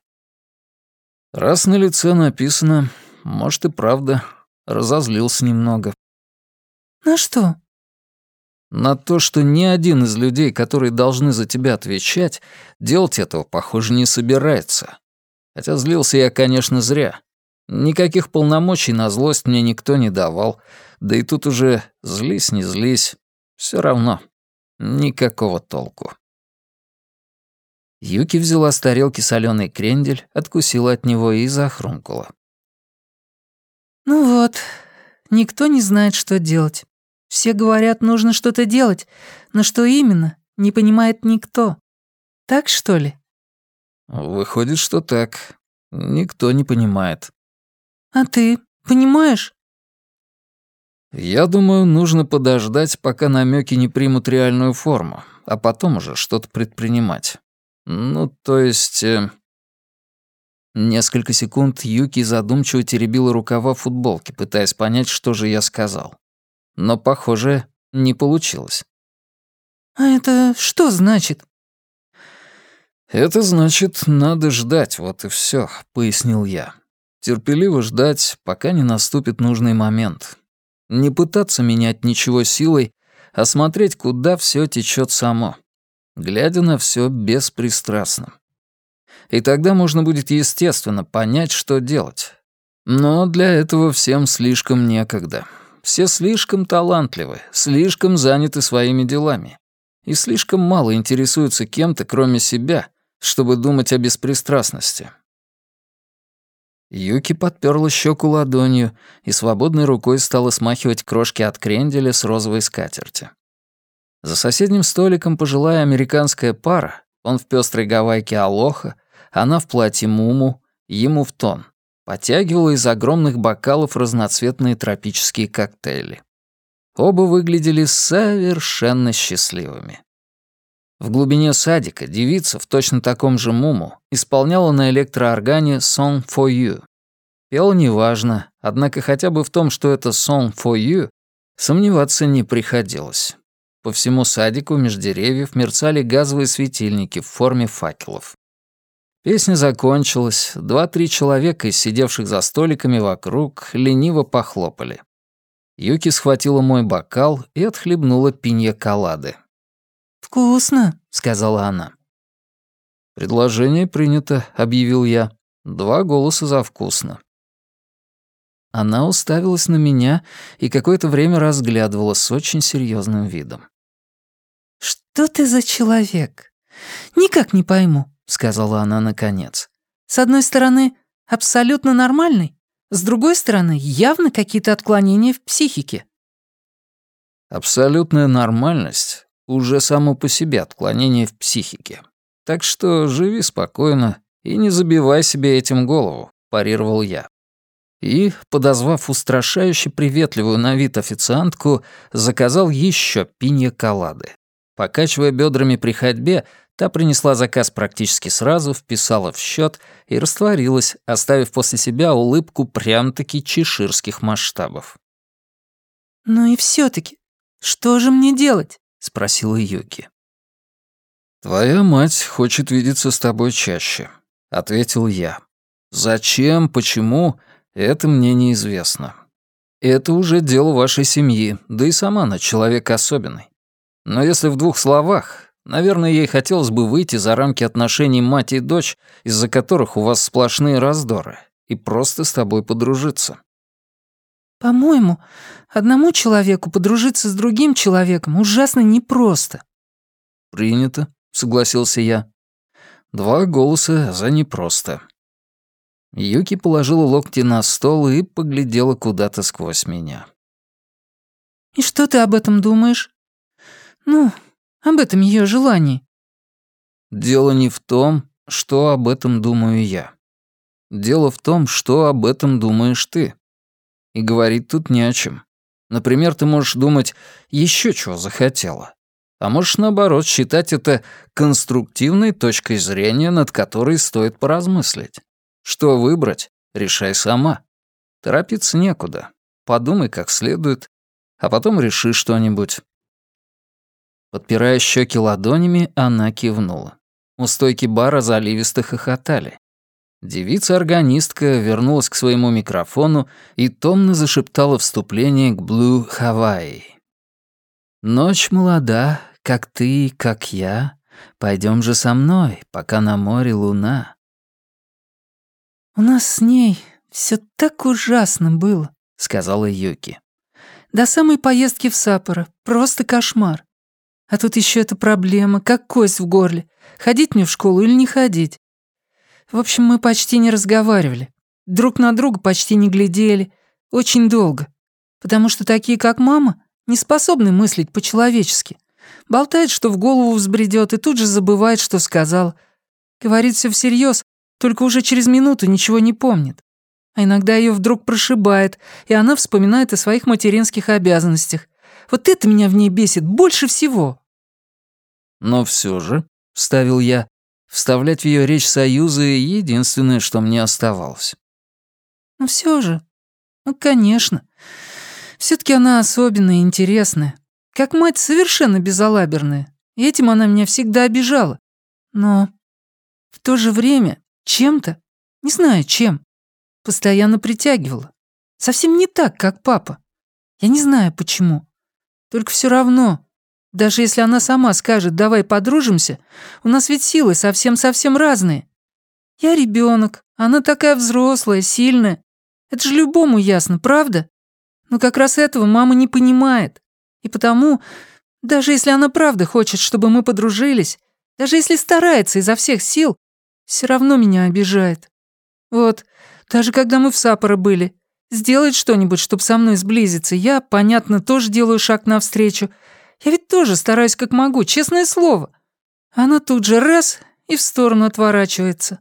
Раз на лице написано, может и правда, разозлился немного. На что? на то, что ни один из людей, которые должны за тебя отвечать, делать этого, похоже, не собирается. Хотя злился я, конечно, зря. Никаких полномочий на злость мне никто не давал, да и тут уже злись, не злись, все равно никакого толку. Юки взяла с тарелки соленый крендель, откусила от него и захрумкала. «Ну вот, никто не знает, что делать. Все говорят, нужно что-то делать, но что именно, не понимает никто. Так, что ли? Выходит, что так. Никто не понимает. А ты понимаешь? Я думаю, нужно подождать, пока намеки не примут реальную форму, а потом уже что-то предпринимать. Ну, то есть... Э... Несколько секунд Юки задумчиво теребила рукава футболки, пытаясь понять, что же я сказал но, похоже, не получилось. «А это что значит?» «Это значит, надо ждать, вот и все, пояснил я. «Терпеливо ждать, пока не наступит нужный момент. Не пытаться менять ничего силой, а смотреть, куда все течет само, глядя на все беспристрастно. И тогда можно будет естественно понять, что делать. Но для этого всем слишком некогда. Все слишком талантливы, слишком заняты своими делами. И слишком мало интересуются кем-то, кроме себя, чтобы думать о беспристрастности. Юки подперла щеку ладонью и свободной рукой стала смахивать крошки от кренделя с розовой скатерти. За соседним столиком пожилая американская пара, он в пестрой гавайке алоха, она в платье муму, ему в тон, потягивала из огромных бокалов разноцветные тропические коктейли. Оба выглядели совершенно счастливыми. В глубине садика девица в точно таком же муму исполняла на электрооргане «Song for You». Пела неважно, однако хотя бы в том, что это «Song for You», сомневаться не приходилось. По всему садику меж деревьев мерцали газовые светильники в форме факелов. Песня закончилась, два-три человека из сидевших за столиками вокруг лениво похлопали. Юки схватила мой бокал и отхлебнула пинья-колады. «Вкусно», — сказала она. «Предложение принято», — объявил я. Два голоса за вкусно. Она уставилась на меня и какое-то время разглядывала с очень серьезным видом. «Что ты за человек? Никак не пойму», — сказала она наконец. «С одной стороны, абсолютно нормальный, с другой стороны, явно какие-то отклонения в психике». «Абсолютная нормальность уже само по себе отклонение в психике. Так что живи спокойно и не забивай себе этим голову», — парировал я. И, подозвав устрашающе приветливую на вид официантку, заказал еще пинья-колады. Покачивая бедрами при ходьбе, та принесла заказ практически сразу, вписала в счет и растворилась, оставив после себя улыбку прям-таки чеширских масштабов. «Ну и все таки что же мне делать?» — спросила Юки. «Твоя мать хочет видеться с тобой чаще», — ответил я. «Зачем, почему, это мне неизвестно. Это уже дело вашей семьи, да и сама она человек особенный. Но если в двух словах, наверное, ей хотелось бы выйти за рамки отношений мать и дочь, из-за которых у вас сплошные раздоры, и просто с тобой подружиться. «По-моему, одному человеку подружиться с другим человеком ужасно непросто». «Принято», — согласился я. Два голоса за непросто. Юки положила локти на стол и поглядела куда-то сквозь меня. «И что ты об этом думаешь?» «Ну, об этом ее желании». «Дело не в том, что об этом думаю я. Дело в том, что об этом думаешь ты. И говорить тут не о чем. Например, ты можешь думать еще чего захотела. А можешь, наоборот, считать это конструктивной точкой зрения, над которой стоит поразмыслить. Что выбрать, решай сама. Торопиться некуда. Подумай как следует, а потом реши что-нибудь. Подпирая щеки ладонями, она кивнула. У стойки бара заливисто хохотали. Девица-органистка вернулась к своему микрофону и томно зашептала вступление к «Blue Hawaii». «Ночь молода, как ты, как я. Пойдем же со мной, пока на море луна». «У нас с ней все так ужасно было», — сказала Юки. «До самой поездки в Саппоро. Просто кошмар. А тут еще эта проблема, как кость в горле. Ходить мне в школу или не ходить? В общем, мы почти не разговаривали. Друг на друга почти не глядели. Очень долго. Потому что такие, как мама, не способны мыслить по-человечески. Болтает, что в голову взбредет, и тут же забывает, что сказал. Говорит все всерьез, только уже через минуту ничего не помнит. А иногда ее вдруг прошибает, и она вспоминает о своих материнских обязанностях. Вот это меня в ней бесит больше всего. Но все же, — вставил я, Вставлять в ее речь союзы — единственное, что мне оставалось. Ну все же, ну конечно. все таки она особенная и интересная. Как мать совершенно безалаберная. И этим она меня всегда обижала. Но в то же время чем-то, не знаю чем, постоянно притягивала. Совсем не так, как папа. Я не знаю почему. Только все равно, даже если она сама скажет «давай подружимся», у нас ведь силы совсем-совсем разные. Я ребенок, она такая взрослая, сильная. Это же любому ясно, правда? Но как раз этого мама не понимает. И потому, даже если она правда хочет, чтобы мы подружились, даже если старается изо всех сил, все равно меня обижает. Вот, даже когда мы в Сапоро были, сделает что-нибудь, чтобы со мной сблизиться, я, понятно, тоже делаю шаг навстречу. Я ведь тоже стараюсь как могу, честное слово. Она тут же раз и в сторону отворачивается.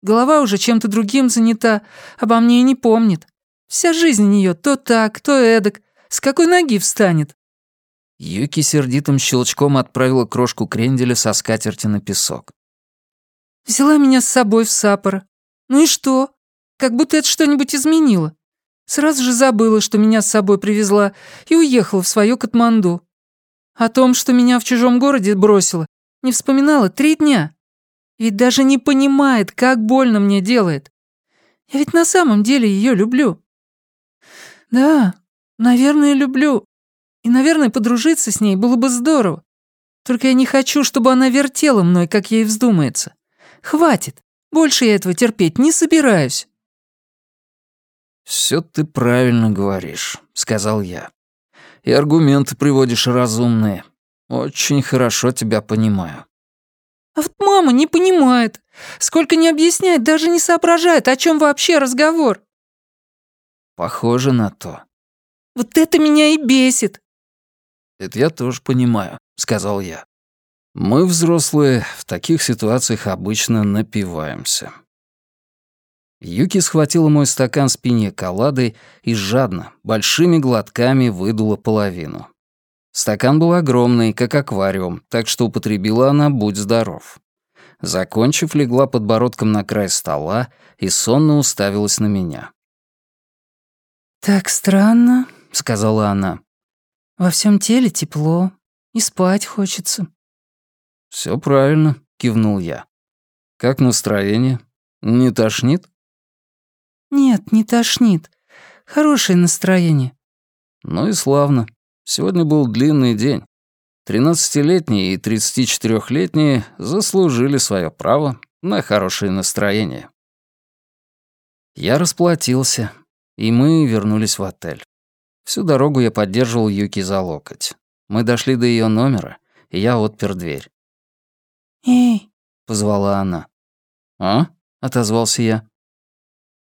Голова уже чем-то другим занята, обо мне и не помнит. Вся жизнь у нее то так, то эдак. С какой ноги встанет? Юки сердитым щелчком отправила крошку кренделя со скатерти на песок. «Взяла меня с собой в Саппоро. Ну и что? Как будто это что-нибудь изменило. Сразу же забыла, что меня с собой привезла, и уехала в свое Катманду. О том, что меня в чужом городе бросила, не вспоминала три дня. Ведь даже не понимает, как больно мне делает. Я ведь на самом деле ее люблю. Да, наверное, люблю. И, наверное, подружиться с ней было бы здорово. Только я не хочу, чтобы она вертела мной, как ей вздумается. Хватит. Больше я этого терпеть не собираюсь. «Все ты правильно говоришь», — сказал я. «И аргументы приводишь разумные. Очень хорошо тебя понимаю». «А вот мама не понимает. Сколько не объясняет, даже не соображает, о чем вообще разговор». «Похоже на то». «Вот это меня и бесит. «Это я тоже понимаю», — сказал я. «Мы, взрослые, в таких ситуациях обычно напиваемся». Юки схватила мой стакан с пинья-коладой и жадно, большими глотками выдула половину. Стакан был огромный, как аквариум, так что употребила она «Будь здоров». Закончив, легла подбородком на край стола и сонно уставилась на меня. «Так странно», — сказала она. Во всем теле тепло, и спать хочется. Все правильно, кивнул я. Как настроение? Не тошнит? Нет, не тошнит. Хорошее настроение. Ну и славно. Сегодня был длинный день. Тринадцатилетние и тридцатичетырехлетние заслужили свое право на хорошее настроение. Я расплатился, и мы вернулись в отель. Всю дорогу я поддерживал Юки за локоть. Мы дошли до ее номера, и я отпер дверь. «Эй!» — позвала она. «А?» — отозвался я.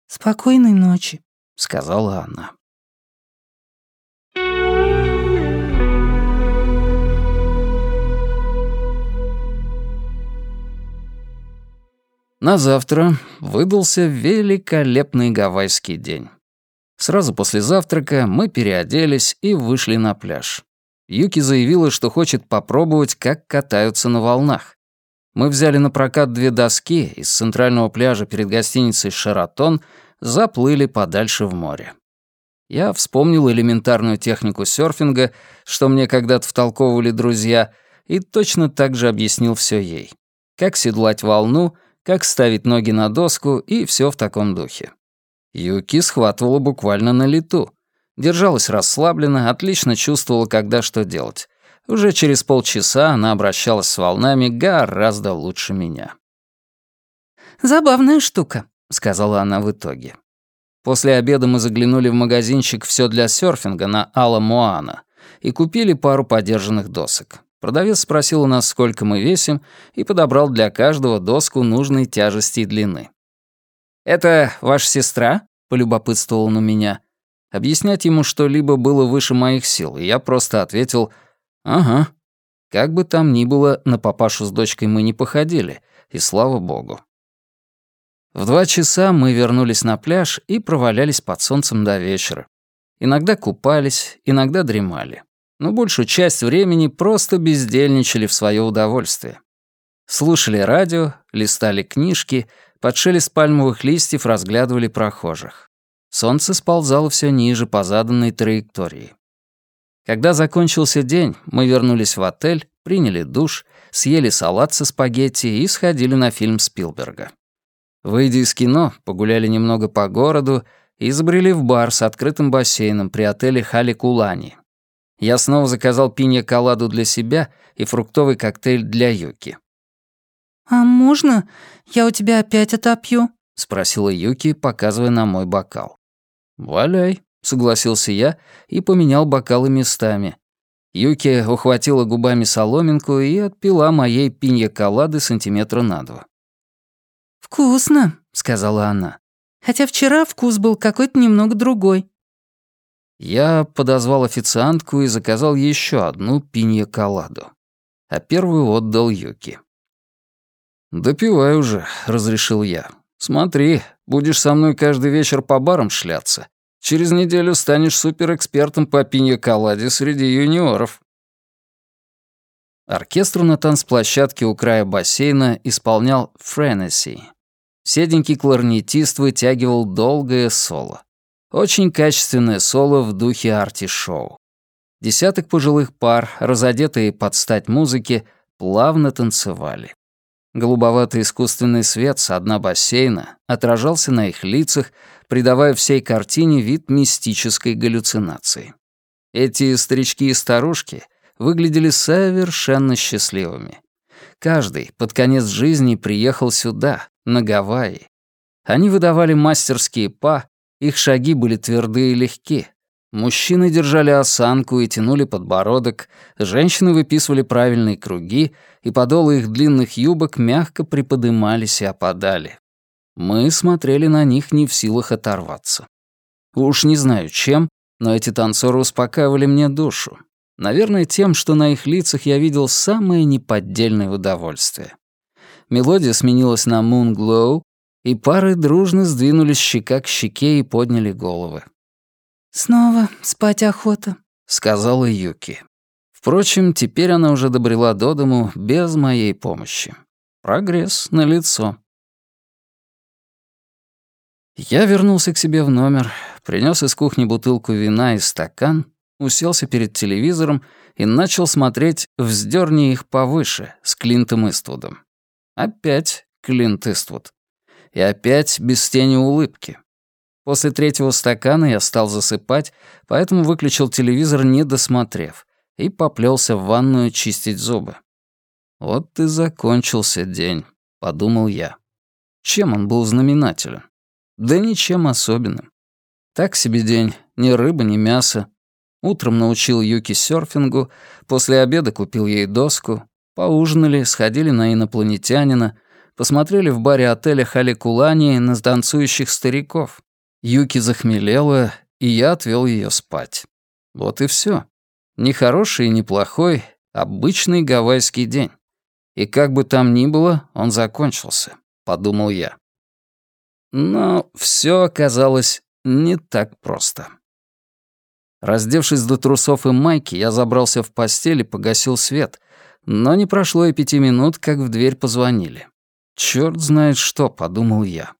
«Спокойной ночи», — сказала она. На завтра выдался великолепный гавайский день. Сразу после завтрака мы переоделись и вышли на пляж. Юки заявила, что хочет попробовать, как катаются на волнах. Мы взяли на прокат две доски из центрального пляжа перед гостиницей «Шаратон», заплыли подальше в море. Я вспомнил элементарную технику серфинга, что мне когда-то втолковывали друзья, и точно так же объяснил все ей. Как седлать волну, как ставить ноги на доску и все в таком духе. Юки схватывала буквально на лету. Держалась расслабленно, отлично чувствовала, когда что делать. Уже через полчаса она обращалась с волнами гораздо лучше меня. «Забавная штука», — сказала она в итоге. После обеда мы заглянули в магазинчик «Всё для серфинга» на Алла Моана и купили пару подержанных досок. Продавец спросил у нас, сколько мы весим, и подобрал для каждого доску нужной тяжести и длины. «Это ваша сестра?» — полюбопытствовал он у меня. Объяснять ему что-либо было выше моих сил, и я просто ответил «Ага». Как бы там ни было, на папашу с дочкой мы не походили, и слава богу. В два часа мы вернулись на пляж и провалялись под солнцем до вечера. Иногда купались, иногда дремали. Но большую часть времени просто бездельничали в свое удовольствие. Слушали радио, листали книжки, под шелест пальмовых листьев разглядывали прохожих. Солнце сползало все ниже по заданной траектории. Когда закончился день, мы вернулись в отель, приняли душ, съели салат со спагетти и сходили на фильм Спилберга. Выйдя из кино, погуляли немного по городу и забрели в бар с открытым бассейном при отеле Халикулани. Я снова заказал пинья-коладу для себя и фруктовый коктейль для Юки. «А можно я у тебя опять отопью?» — спросила Юки, показывая на мой бокал. «Валяй», — согласился я и поменял бокалы местами. Юки ухватила губами соломинку и отпила моей пинья-колады сантиметра на два. «Вкусно», — сказала она. «Хотя вчера вкус был какой-то немного другой». Я подозвал официантку и заказал еще одну пинья-коладу. А первую отдал Юки. «Допивай уже», — разрешил я. «Смотри, будешь со мной каждый вечер по барам шляться. Через неделю станешь суперэкспертом по пинья-коладе среди юниоров». Оркестр на танцплощадке у края бассейна исполнял «Френеси». Седенький кларнетист вытягивал долгое соло. Очень качественное соло в духе арти-шоу. Десяток пожилых пар, разодетые под стать музыке, плавно танцевали. Голубоватый искусственный свет с дна бассейна отражался на их лицах, придавая всей картине вид мистической галлюцинации. Эти старички и старушки выглядели совершенно счастливыми. Каждый под конец жизни приехал сюда, на Гавайи. Они выдавали мастерские па, их шаги были твердые и легки. Мужчины держали осанку и тянули подбородок, женщины выписывали правильные круги, и подолы их длинных юбок мягко приподымались и опадали. Мы смотрели на них не в силах оторваться. Уж не знаю чем, но эти танцоры успокаивали мне душу. Наверное, тем, что на их лицах я видел самое неподдельное удовольствие. Мелодия сменилась на «Moon Glow», и пары дружно сдвинулись щека к щеке и подняли головы. «Снова спать охота», — сказала Юки. Впрочем, теперь она уже добрела до дому без моей помощи. Прогресс на лицо. Я вернулся к себе в номер, принес из кухни бутылку вина и стакан, уселся перед телевизором и начал смотреть «Вздерни их повыше» с Клинтом Иствудом. Опять Клинт Иствуд. И опять без тени улыбки. После третьего стакана я стал засыпать, поэтому выключил телевизор, не досмотрев, и поплелся в ванную чистить зубы. Вот и закончился день, подумал я. Чем он был знаменателен? Да ничем особенным. Так себе день, ни рыба, ни мясо. Утром научил Юки серфингу, после обеда купил ей доску, поужинали, сходили на инопланетянина, посмотрели в баре отеля Халикулани на танцующих стариков. Юки захмелела, и я отвел ее спать. Вот и все. Ни хороший ни плохой, обычный гавайский день. И как бы там ни было, он закончился, подумал я. Но все оказалось не так просто. Раздевшись до трусов и майки, я забрался в постель и погасил свет, но не прошло и пяти минут, как в дверь позвонили. Черт знает что, подумал я.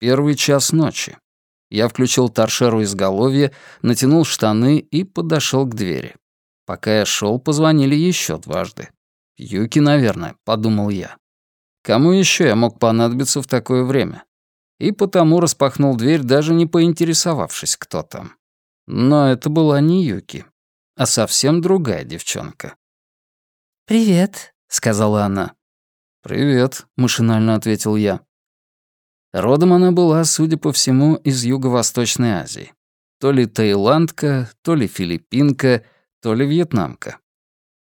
Первый час ночи. Я включил торшеру изголовья, натянул штаны и подошел к двери. Пока я шел, позвонили еще дважды. Юки, наверное, подумал я. Кому еще я мог понадобиться в такое время? И потому распахнул дверь, даже не поинтересовавшись, кто там. Но это была не Юки, а совсем другая девчонка. «Привет», — сказала она. «Привет», — машинально ответил я. Родом она была, судя по всему, из Юго-Восточной Азии. То ли таиландка, то ли филиппинка, то ли вьетнамка.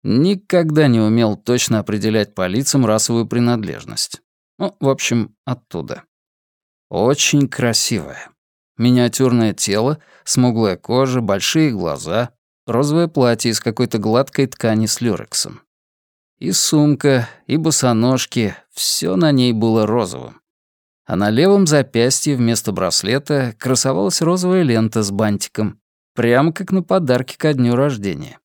Никогда не умел точно определять по лицам расовую принадлежность. Ну, в общем, оттуда. Очень красивая. Миниатюрное тело, смуглая кожа, большие глаза, розовое платье из какой-то гладкой ткани с люрексом. И сумка, и босоножки — все на ней было розовым а на левом запястье вместо браслета красовалась розовая лента с бантиком, прямо как на подарке ко дню рождения.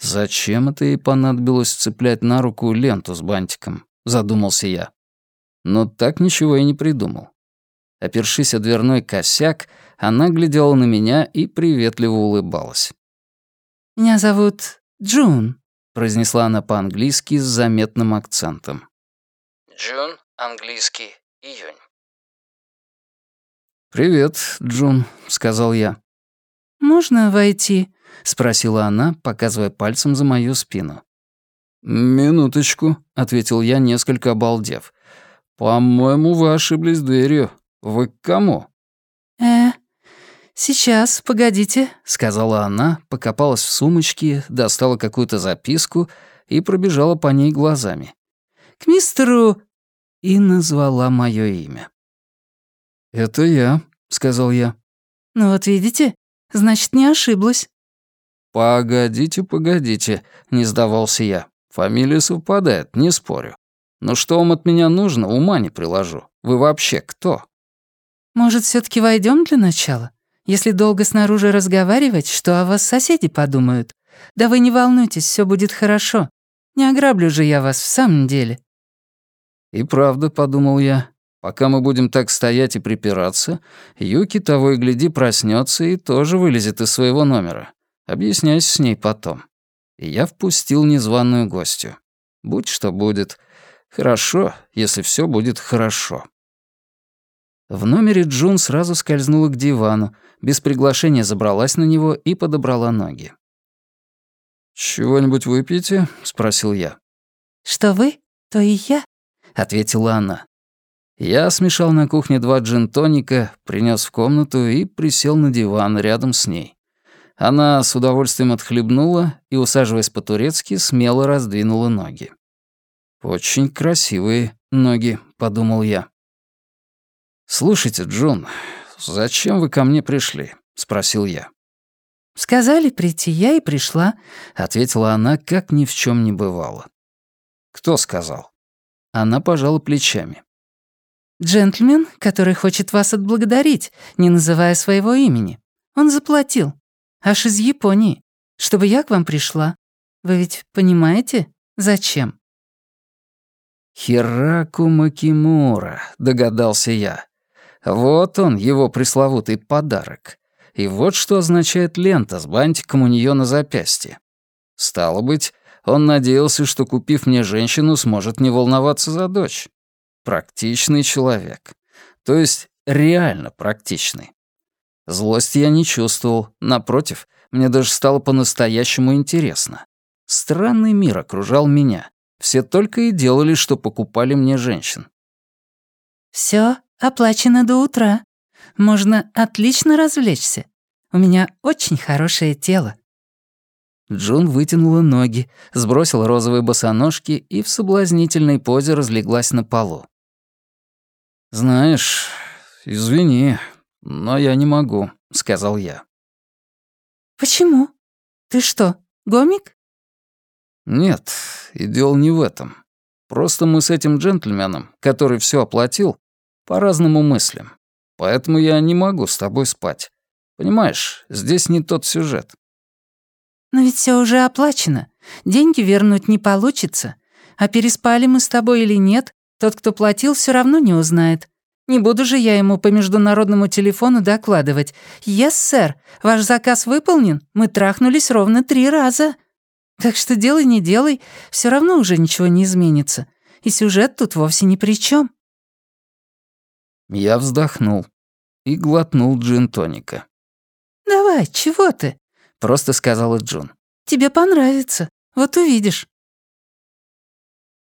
«Зачем это ей понадобилось цеплять на руку ленту с бантиком?» — задумался я. Но так ничего и не придумал. Опершись о дверной косяк, она глядела на меня и приветливо улыбалась. «Меня зовут Джун», — произнесла она по-английски с заметным акцентом. «Джун, английский, июнь». «Привет, Джун», — сказал я. «Можно войти?» — спросила она, показывая пальцем за мою спину. «Минуточку», — ответил я, несколько обалдев. «По-моему, вы ошиблись дверью. Вы к кому?» «Э, сейчас, погодите», — сказала она, покопалась в сумочке, достала какую-то записку и пробежала по ней глазами. «К мистеру...» и назвала мое имя. «Это я», — сказал я. «Ну вот видите, значит, не ошиблась». «Погодите, погодите», — не сдавался я. «Фамилия совпадает, не спорю. Но что вам от меня нужно, ума не приложу. Вы вообще кто?» «Может, все таки войдем для начала? Если долго снаружи разговаривать, что о вас соседи подумают? Да вы не волнуйтесь, все будет хорошо. Не ограблю же я вас в самом деле». И правда, подумал я, пока мы будем так стоять и припираться, Юки того и гляди проснется и тоже вылезет из своего номера. Объясняюсь с ней потом. И я впустил незваную гостью. Будь что будет. Хорошо, если все будет хорошо. В номере Джун сразу скользнула к дивану, без приглашения забралась на него и подобрала ноги. «Чего-нибудь выпьете?» — спросил я. «Что вы, то и я», — ответила она. Я смешал на кухне два джин-тоника, принес в комнату и присел на диван рядом с ней. Она с удовольствием отхлебнула и, усаживаясь по-турецки, смело раздвинула ноги. «Очень красивые ноги», — подумал я. «Слушайте, Джон, зачем вы ко мне пришли?» — спросил я. «Сказали прийти, я и пришла», — ответила она, как ни в чем не бывало. «Кто сказал?» Она пожала плечами. «Джентльмен, который хочет вас отблагодарить, не называя своего имени. Он заплатил. Аж из Японии. Чтобы я к вам пришла. Вы ведь понимаете, зачем?» «Хираку Макимура», — догадался я. «Вот он, его пресловутый подарок. И вот что означает лента с бантиком у нее на запястье. Стало быть, он надеялся, что, купив мне женщину, сможет не волноваться за дочь. Практичный человек. То есть реально практичный. Злости я не чувствовал. Напротив, мне даже стало по-настоящему интересно. Странный мир окружал меня. Все только и делали, что покупали мне женщин. Все оплачено до утра. Можно отлично развлечься. У меня очень хорошее тело. Джун вытянула ноги, сбросила розовые босоножки и в соблазнительной позе разлеглась на полу. «Знаешь, извини, но я не могу», — сказал я. «Почему? Ты что, гомик?» «Нет, и дело не в этом. Просто мы с этим джентльменом, который все оплатил, по разному мыслям. Поэтому я не могу с тобой спать. Понимаешь, здесь не тот сюжет. Но ведь все уже оплачено. Деньги вернуть не получится. А переспали мы с тобой или нет, тот, кто платил, все равно не узнает. Не буду же я ему по международному телефону докладывать. «Yes, сэр, ваш заказ выполнен, мы трахнулись ровно три раза». Так что делай, не делай, все равно уже ничего не изменится. И сюжет тут вовсе ни при чем. Я вздохнул и глотнул джин-тоника. «Давай, чего ты?» Просто сказала Джун. «Тебе понравится. Вот увидишь».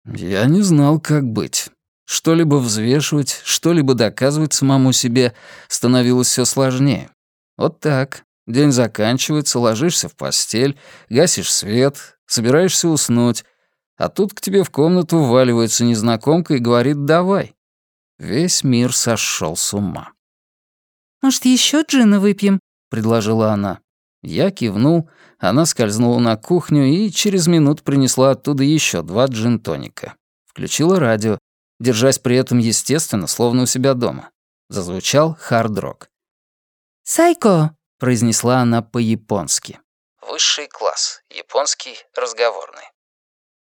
Я не знал, как быть. Что-либо взвешивать, что-либо доказывать самому себе становилось все сложнее. Вот так. День заканчивается, ложишься в постель, гасишь свет, собираешься уснуть, а тут к тебе в комнату вваливается незнакомка и говорит «давай». Весь мир сошел с ума. «Может, еще джина выпьем?» — предложила она. Я кивнул, она скользнула на кухню и через минут принесла оттуда еще два джин-тоника. Включила радио, держась при этом естественно, словно у себя дома. Зазвучал хард-рок. «Сайко», — произнесла она по-японски. Высший класс, японский, разговорный.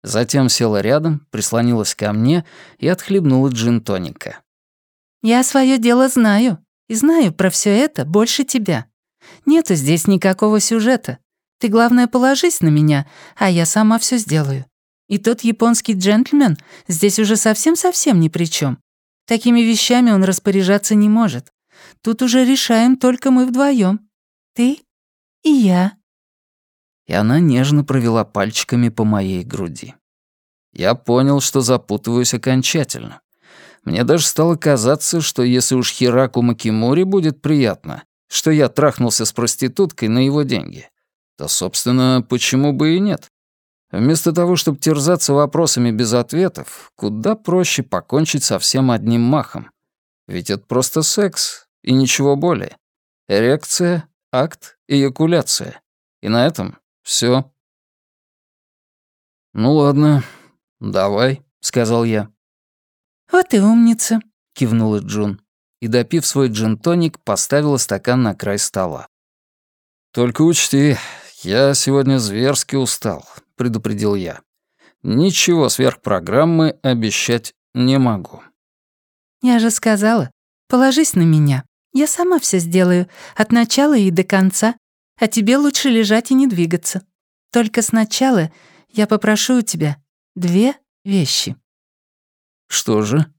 Затем села рядом, прислонилась ко мне и отхлебнула джин-тоника. «Я свое дело знаю, и знаю про все это больше тебя. Нету здесь никакого сюжета. Ты, главное, положись на меня, а я сама все сделаю. И тот японский джентльмен здесь уже совсем-совсем ни при чем. Такими вещами он распоряжаться не может. Тут уже решаем только мы вдвоем. Ты и я». И она нежно провела пальчиками по моей груди. Я понял, что запутываюсь окончательно. Мне даже стало казаться, что если уж Хираку Макимури будет приятно, что я трахнулся с проституткой на его деньги, то, собственно, почему бы и нет? Вместо того, чтобы терзаться вопросами без ответов, куда проще покончить со всем одним махом. Ведь это просто секс и ничего более. Эрекция, акт, эякуляция. И на этом все. «Ну ладно, давай», — сказал я. «Вот и умница», — кивнула Джун. И, допив свой джин-тоник, поставила стакан на край стола. «Только учти, я сегодня зверски устал», — предупредил я. «Ничего сверхпрограммы обещать не могу». «Я же сказала, положись на меня. Я сама все сделаю, от начала и до конца. А тебе лучше лежать и не двигаться. Только сначала я попрошу у тебя две вещи». «Что же?»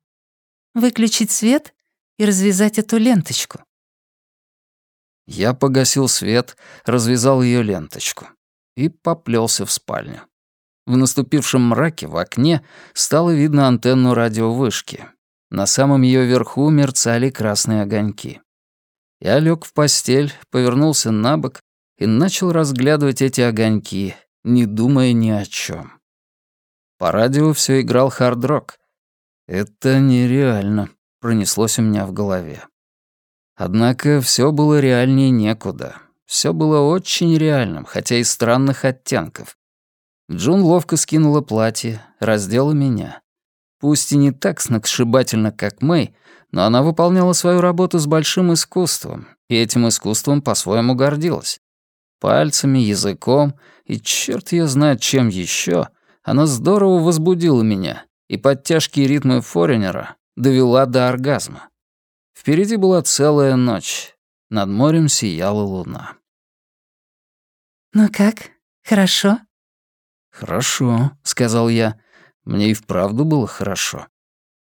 «Выключить свет и развязать эту ленточку». Я погасил свет, развязал ее ленточку и поплелся в спальню. В наступившем мраке в окне стало видно антенну радиовышки. На самом ее верху мерцали красные огоньки. Я лег в постель, повернулся на бок и начал разглядывать эти огоньки, не думая ни о чем. По радио все играл хард-рок. Это нереально, пронеслось у меня в голове. Однако все было реальнее некуда. Все было очень реальным, хотя и странных оттенков. Джун ловко скинула платье, раздела меня. Пусть и не так сногсшибательно, как Мэй, но она выполняла свою работу с большим искусством, и этим искусством по-своему гордилась. Пальцами, языком и черт ее знает чем еще, она здорово возбудила меня и под тяжкие ритмы Форинера довела до оргазма. Впереди была целая ночь. Над морем сияла луна. «Ну как, хорошо?» «Хорошо», — сказал я. Мне и вправду было хорошо.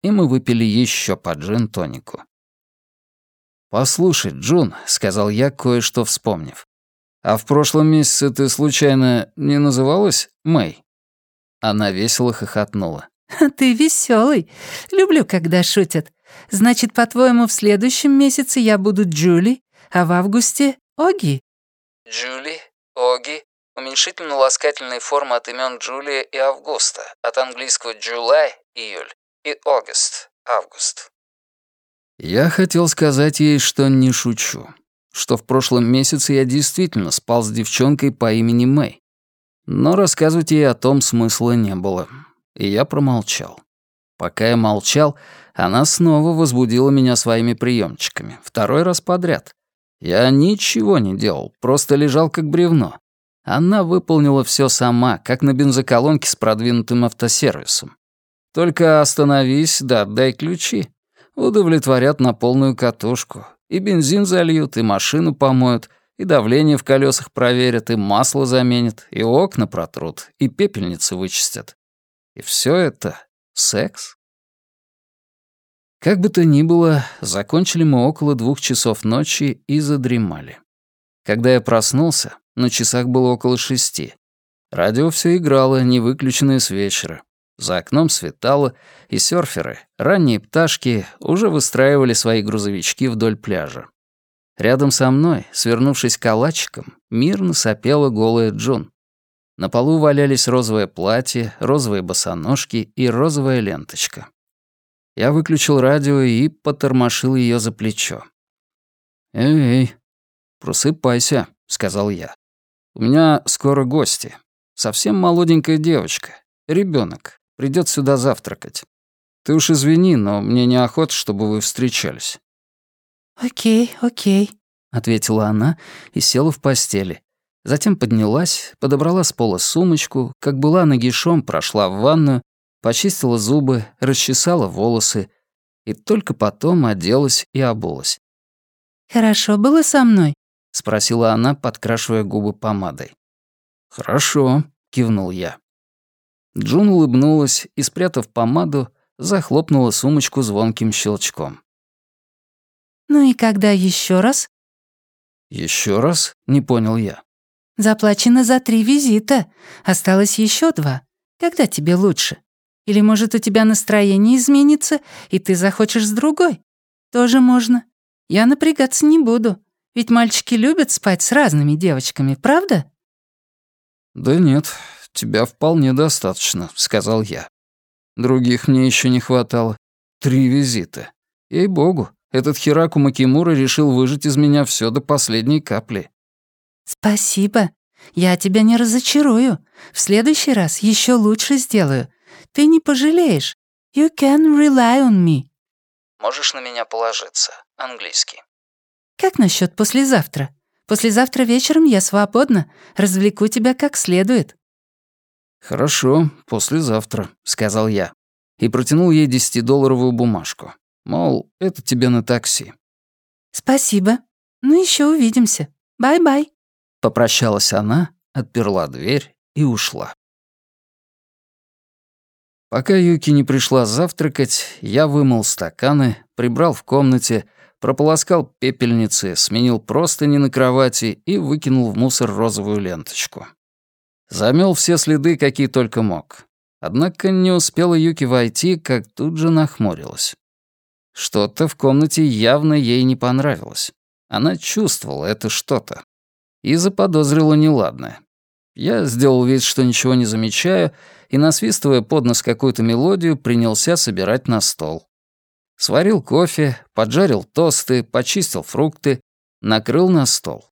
И мы выпили еще по джин-тонику. «Послушай, Джун», — сказал я, кое-что вспомнив. «А в прошлом месяце ты, случайно, не называлась Мэй?» Она весело хохотнула. *laughs* «Ты веселый. Люблю, когда шутят. Значит, по-твоему, в следующем месяце я буду Джули, а в августе — Оги?» Джули, Оги — уменьшительно-ласкательные формы от имен Джулия и Августа, от английского July — июль, и August — август. Я хотел сказать ей, что не шучу, что в прошлом месяце я действительно спал с девчонкой по имени Мэй. Но рассказывать ей о том смысла не было, и я промолчал. Пока я молчал, она снова возбудила меня своими приемчиками, второй раз подряд. Я ничего не делал, просто лежал как бревно. Она выполнила все сама, как на бензоколонке с продвинутым автосервисом. Только остановись, да отдай ключи. Удовлетворят на полную катушку. И бензин зальют, и машину помоют, и давление в колесах проверят, и масло заменят, и окна протрут, и пепельницы вычистят. И все это — секс. Как бы то ни было, закончили мы около двух часов ночи и задремали. Когда я проснулся, на часах было около шести. Радио все играло, не выключенное с вечера. За окном светало, и серферы, ранние пташки, уже выстраивали свои грузовички вдоль пляжа. Рядом со мной, свернувшись калачиком, мирно сопела голая Джун. На полу валялись розовое платье, розовые босоножки и розовая ленточка. Я выключил радио и потормошил ее за плечо. «Эй, просыпайся», — сказал я. «У меня скоро гости. Совсем молоденькая девочка, ребенок, придет сюда завтракать. Ты уж извини, но мне неохота, чтобы вы встречались». «Окей, окей», — ответила она и села в постели. Затем поднялась, подобрала с пола сумочку, как была нагишом, прошла в ванную почистила зубы, расчесала волосы и только потом оделась и обулась. «Хорошо было со мной?» — спросила она, подкрашивая губы помадой. «Хорошо», — кивнул я. Джун улыбнулась и, спрятав помаду, захлопнула сумочку звонким щелчком. «Ну и когда еще раз?» Еще раз?» — не понял я. «Заплачено за три визита. Осталось еще два. Когда тебе лучше? Или, может, у тебя настроение изменится, и ты захочешь с другой? Тоже можно. Я напрягаться не буду. Ведь мальчики любят спать с разными девочками, правда?» «Да нет, тебя вполне достаточно», — сказал я. «Других мне еще не хватало. Три визита. Ей-богу, этот Хираку Макимура решил выжать из меня все до последней капли». «Спасибо. Я тебя не разочарую. В следующий раз еще лучше сделаю. Ты не пожалеешь. You can rely on me». «Можешь на меня положиться. Английский». «Как насчет послезавтра? Послезавтра вечером я свободна. Развлеку тебя как следует». «Хорошо, послезавтра», — сказал я. И протянул ей десятидолларовую бумажку. Мол, это тебе на такси. «Спасибо. Ну еще увидимся. Bye-bye». Попрощалась она, отперла дверь и ушла. Пока Юки не пришла завтракать, я вымыл стаканы, прибрал в комнате, прополоскал пепельницы, сменил простыни на кровати и выкинул в мусор розовую ленточку. Замел все следы, какие только мог. Однако не успела Юки войти, как тут же нахмурилась. Что-то в комнате явно ей не понравилось. Она чувствовала это что-то. И заподозрила неладное. Я сделал вид, что ничего не замечаю, и, насвистывая под нос какую-то мелодию, принялся собирать на стол. Сварил кофе, поджарил тосты, почистил фрукты, накрыл на стол.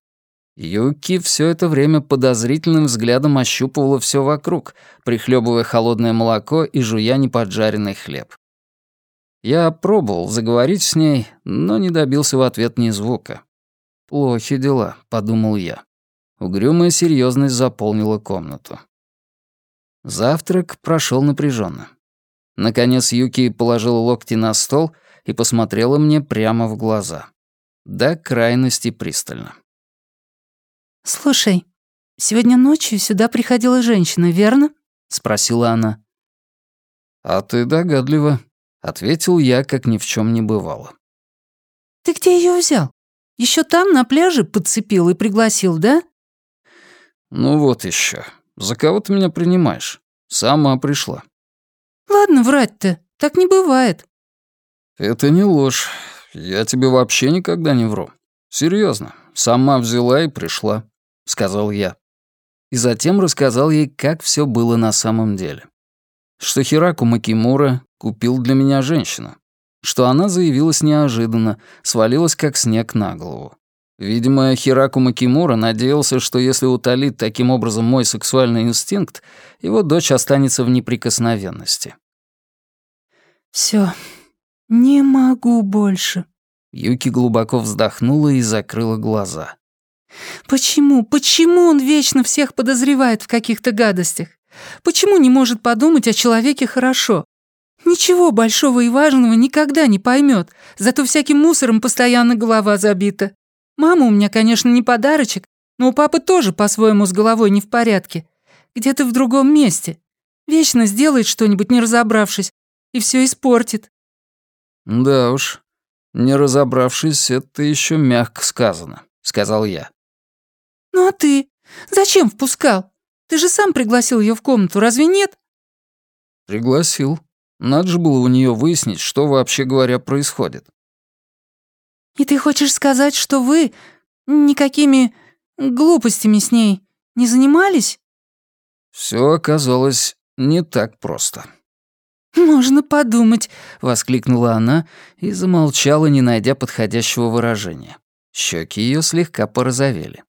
Юки все это время подозрительным взглядом ощупывала все вокруг, прихлебывая холодное молоко и жуя неподжаренный хлеб. Я пробовал заговорить с ней, но не добился в ответ ни звука. «Плохи дела», — подумал я. Угрюмая серьезность заполнила комнату. Завтрак прошел напряженно. Наконец Юки положила локти на стол и посмотрела мне прямо в глаза. До крайности пристально. «Слушай, сегодня ночью сюда приходила женщина, верно?» — спросила она. «А ты догадлива», Ответил я, как ни в чем не бывало. «Ты где ее взял? Еще там, на пляже, подцепил и пригласил, да?» «Ну вот еще. За кого ты меня принимаешь? Сама пришла». «Ладно врать-то, так не бывает». «Это не ложь. Я тебе вообще никогда не вру. Серьезно, сама взяла и пришла», — сказал я. И затем рассказал ей, как все было на самом деле. Что Хираку Макимура купил для меня женщина. Что она заявилась неожиданно, свалилась как снег на голову. Видимо, Хираку Макимура надеялся, что если утолит таким образом мой сексуальный инстинкт, его дочь останется в неприкосновенности. Все, не могу больше». Юки глубоко вздохнула и закрыла глаза. «Почему, почему он вечно всех подозревает в каких-то гадостях? Почему не может подумать о человеке хорошо? Ничего большого и важного никогда не поймет, зато всяким мусором постоянно голова забита. Мама у меня, конечно, не подарочек, но у папы тоже по-своему с головой не в порядке. Где-то в другом месте. Вечно сделает что-нибудь, не разобравшись, и все испортит. Да уж, не разобравшись, это еще мягко сказано, сказал я. Ну а ты? Зачем впускал? Ты же сам пригласил ее в комнату, разве нет? Пригласил, надо же было у нее выяснить, что вообще говоря происходит. «И ты хочешь сказать, что вы никакими глупостями с ней не занимались?» Все оказалось не так просто. «Можно подумать», — воскликнула она и замолчала, не найдя подходящего выражения. Щеки ее слегка порозовели.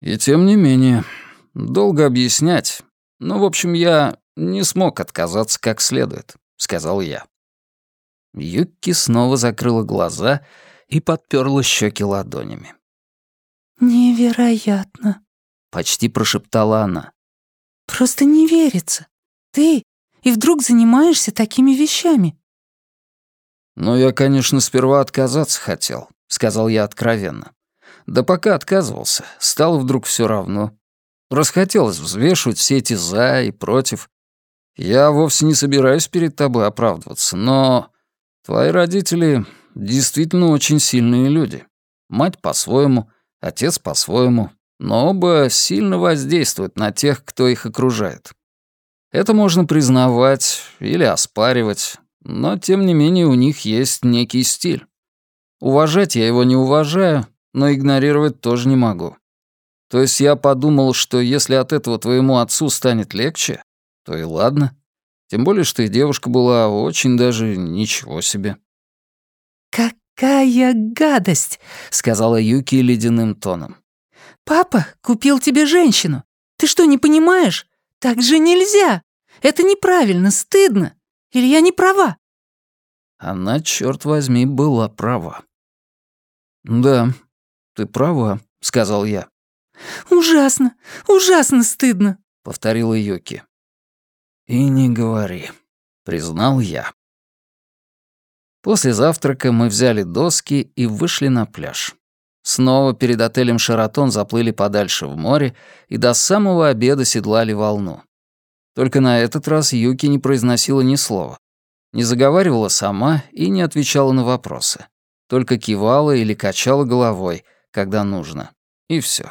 И тем не менее, долго объяснять. Но, в общем, я не смог отказаться как следует», — сказал я. Юкки снова закрыла глаза и подперла щеки ладонями. «Невероятно», — почти прошептала она. «Просто не верится. Ты и вдруг занимаешься такими вещами». «Ну, я, конечно, сперва отказаться хотел», — сказал я откровенно. Да пока отказывался, стало вдруг все равно. расхотелось взвешивать все эти «за» и «против». Я вовсе не собираюсь перед тобой оправдываться, но твои родители действительно очень сильные люди. Мать по-своему, отец по-своему, но оба сильно воздействуют на тех, кто их окружает. Это можно признавать или оспаривать, но тем не менее у них есть некий стиль. Уважать я его не уважаю, но игнорировать тоже не могу. То есть я подумал, что если от этого твоему отцу станет легче, то и ладно. Тем более, что и девушка была очень даже ничего себе. «Какая гадость!» — сказала Юки ледяным тоном. «Папа купил тебе женщину. Ты что, не понимаешь? Так же нельзя. Это неправильно, стыдно. Или я не права?» Она, черт возьми, была права. «Да, ты права», — сказал я. «Ужасно, ужасно стыдно», — повторила Юки. «И не говори», — признал я. После завтрака мы взяли доски и вышли на пляж. Снова перед отелем «Шаратон» заплыли подальше в море и до самого обеда седлали волну. Только на этот раз Юки не произносила ни слова. Не заговаривала сама и не отвечала на вопросы. Только кивала или качала головой, когда нужно. И все.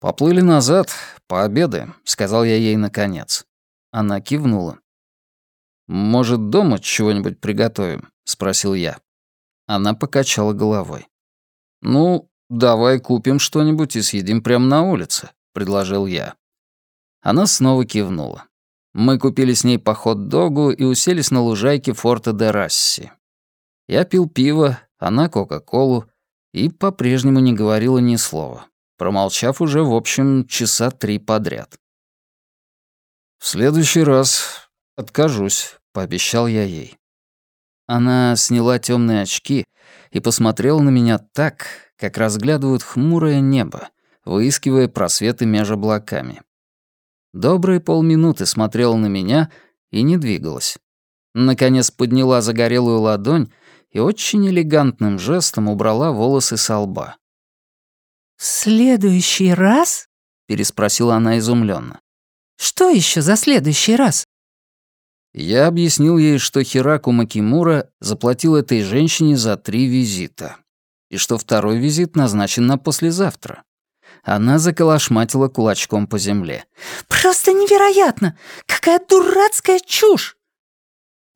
«Поплыли назад, пообедаем», — сказал я ей наконец. Она кивнула. «Может, дома чего-нибудь приготовим?» — спросил я. Она покачала головой. «Ну, давай купим что-нибудь и съедим прямо на улице», — предложил я. Она снова кивнула. Мы купили с ней по хот-догу и уселись на лужайке форта де Расси. Я пил пиво, она Кока-Колу и по-прежнему не говорила ни слова, промолчав уже, в общем, часа три подряд. «В следующий раз откажусь», — пообещал я ей. Она сняла темные очки и посмотрела на меня так, как разглядывают хмурое небо, выискивая просветы между облаками. Добрые полминуты смотрела на меня и не двигалась. Наконец подняла загорелую ладонь и очень элегантным жестом убрала волосы со лба. «В следующий раз?» — переспросила она изумленно. «Что еще за следующий раз?» Я объяснил ей, что Хираку Макимура заплатил этой женщине за три визита, и что второй визит назначен на послезавтра. Она заколошматила кулачком по земле. «Просто невероятно! Какая дурацкая чушь!»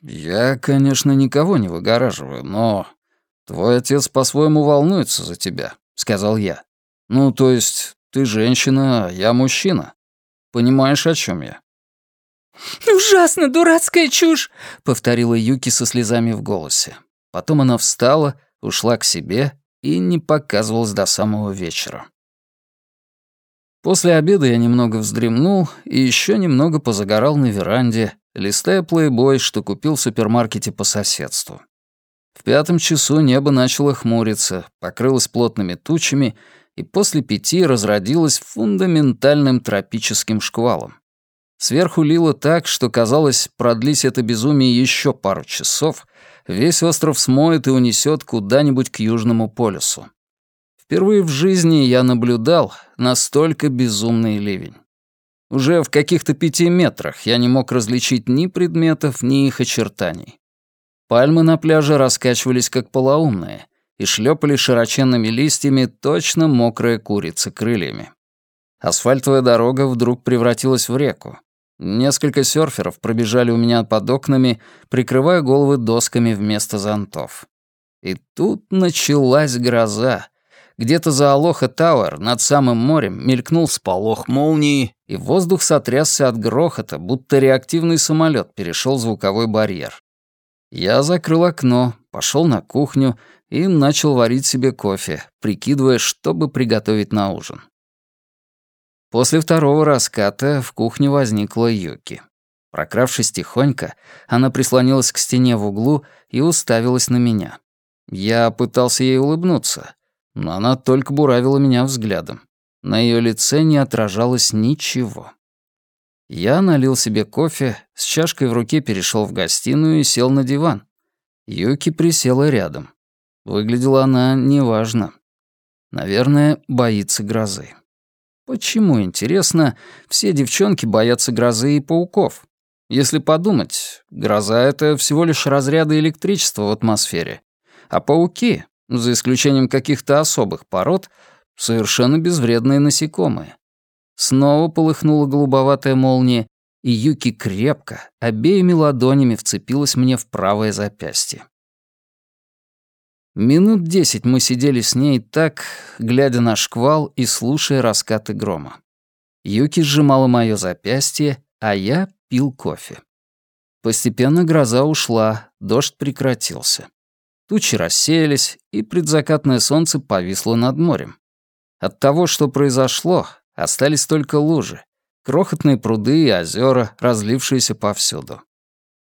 «Я, конечно, никого не выгораживаю, но твой отец по-своему волнуется за тебя», — сказал я. «Ну, то есть, ты женщина, а я мужчина. Понимаешь, о чем я?» «Ужасно дурацкая чушь!» — повторила Юки со слезами в голосе. Потом она встала, ушла к себе и не показывалась до самого вечера. После обеда я немного вздремнул и еще немного позагорал на веранде, листая плейбой, что купил в супермаркете по соседству. В пятом часу небо начало хмуриться, покрылось плотными тучами и после пяти разродилось фундаментальным тропическим шквалом. Сверху лило так, что казалось, продлись это безумие еще пару часов, весь остров смоет и унесет куда-нибудь к Южному полюсу. Впервые в жизни я наблюдал настолько безумный ливень. Уже в каких-то пяти метрах я не мог различить ни предметов, ни их очертаний. Пальмы на пляже раскачивались как полоумные и шлепали широченными листьями точно мокрая курица крыльями. Асфальтовая дорога вдруг превратилась в реку. Несколько серферов пробежали у меня под окнами, прикрывая головы досками вместо зонтов. И тут началась гроза, где-то за Алоха Тауэр над самым морем мелькнул сполох молнии, и воздух сотрясся от грохота, будто реактивный самолет перешел звуковой барьер. Я закрыл окно, пошел на кухню и начал варить себе кофе, прикидывая, что бы приготовить на ужин. После второго раската в кухне возникла Юки. Прокравшись тихонько, она прислонилась к стене в углу и уставилась на меня. Я пытался ей улыбнуться, но она только буравила меня взглядом. На ее лице не отражалось ничего. Я налил себе кофе, с чашкой в руке перешел в гостиную и сел на диван. Юки присела рядом. Выглядела она неважно. Наверное, боится грозы. Почему, интересно, все девчонки боятся грозы и пауков? Если подумать, гроза — это всего лишь разряды электричества в атмосфере. А пауки, за исключением каких-то особых пород, совершенно безвредные насекомые. Снова полыхнула голубоватая молния, и Юки крепко, обеими ладонями вцепилась мне в правое запястье. Минут десять мы сидели с ней так, глядя на шквал и слушая раскаты грома. Юки сжимала мое запястье, а я пил кофе. Постепенно гроза ушла, дождь прекратился. Тучи рассеялись, и предзакатное солнце повисло над морем. От того, что произошло, остались только лужи, крохотные пруды и озера, разлившиеся повсюду.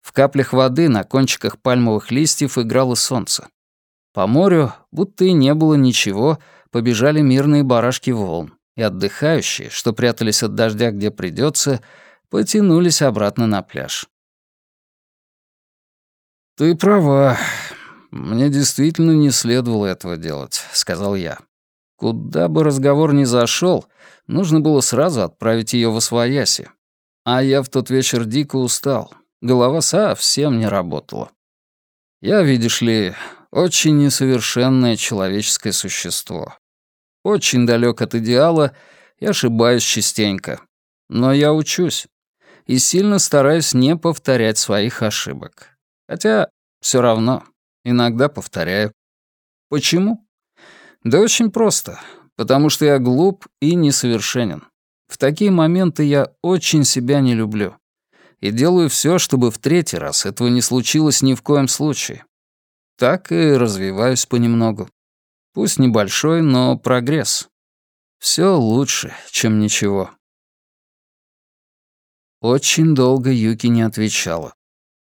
В каплях воды на кончиках пальмовых листьев играло солнце. По морю, будто и не было ничего, побежали мирные барашки волн, и отдыхающие, что прятались от дождя где придется, потянулись обратно на пляж. «Ты права. Мне действительно не следовало этого делать», — сказал я. Куда бы разговор ни зашел, нужно было сразу отправить ее в освояси. А я в тот вечер дико устал. Голова совсем не работала. Я, видишь ли, очень несовершенное человеческое существо. Очень далек от идеала и ошибаюсь частенько. Но я учусь и сильно стараюсь не повторять своих ошибок. Хотя все равно иногда повторяю. Почему? Да очень просто. Потому что я глуп и несовершенен. В такие моменты я очень себя не люблю. И делаю все, чтобы в третий раз этого не случилось ни в коем случае так и развиваюсь понемногу. Пусть небольшой, но прогресс. Все лучше, чем ничего. Очень долго Юки не отвечала.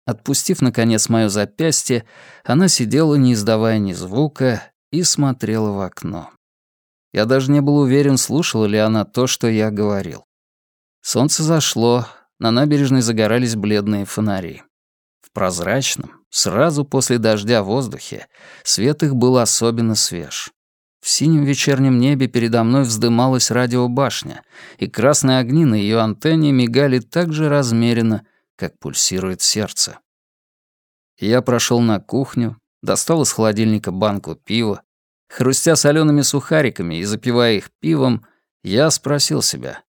Отпустив, наконец, мое запястье, она сидела, не издавая ни звука, и смотрела в окно. Я даже не был уверен, слушала ли она то, что я говорил. Солнце зашло, на набережной загорались бледные фонари. В прозрачном, Сразу после дождя в воздухе свет их был особенно свеж. В синем вечернем небе передо мной вздымалась радиобашня, и красные огни на ее антенне мигали так же размеренно, как пульсирует сердце. Я прошел на кухню, достал из холодильника банку пива. Хрустя солеными сухариками и запивая их пивом, я спросил себя,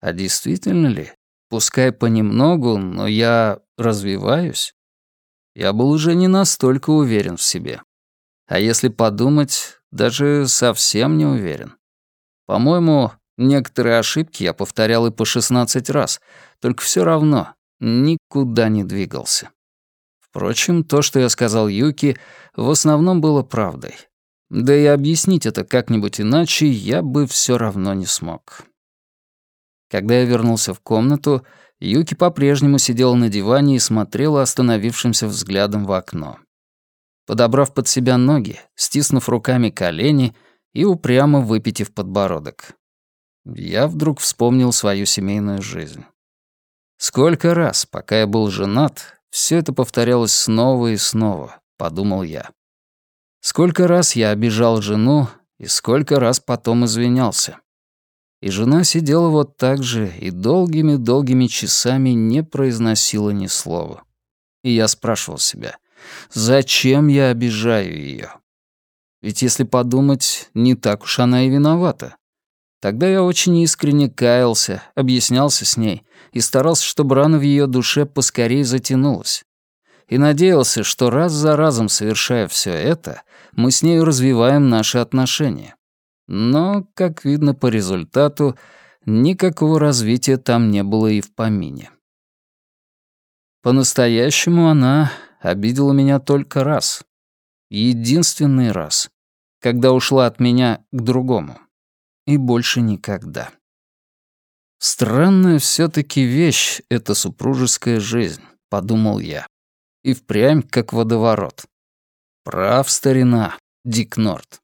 а действительно ли, пускай понемногу, но я развиваюсь? Я был уже не настолько уверен в себе. А если подумать, даже совсем не уверен. По-моему, некоторые ошибки я повторял и по 16 раз, только все равно никуда не двигался. Впрочем, то, что я сказал Юки, в основном было правдой. Да и объяснить это как-нибудь иначе я бы все равно не смог. Когда я вернулся в комнату, Юки по-прежнему сидела на диване и смотрела остановившимся взглядом в окно. Подобрав под себя ноги, стиснув руками колени и упрямо выпитив подбородок. Я вдруг вспомнил свою семейную жизнь. Сколько раз, пока я был женат, все это повторялось снова и снова, подумал я. Сколько раз я обижал жену и сколько раз потом извинялся. И жена сидела вот так же и долгими-долгими часами не произносила ни слова. И я спрашивал себя, зачем я обижаю ее? Ведь если подумать, не так уж она и виновата. Тогда я очень искренне каялся, объяснялся с ней и старался, чтобы рана в ее душе поскорее затянулась. И надеялся, что раз за разом совершая все это, мы с нею развиваем наши отношения. Но, как видно по результату, никакого развития там не было и в помине. По-настоящему она обидела меня только раз. Единственный раз. Когда ушла от меня к другому. И больше никогда. Странная все таки вещь — эта супружеская жизнь, подумал я. И впрямь как водоворот. Прав старина, Дик Норт.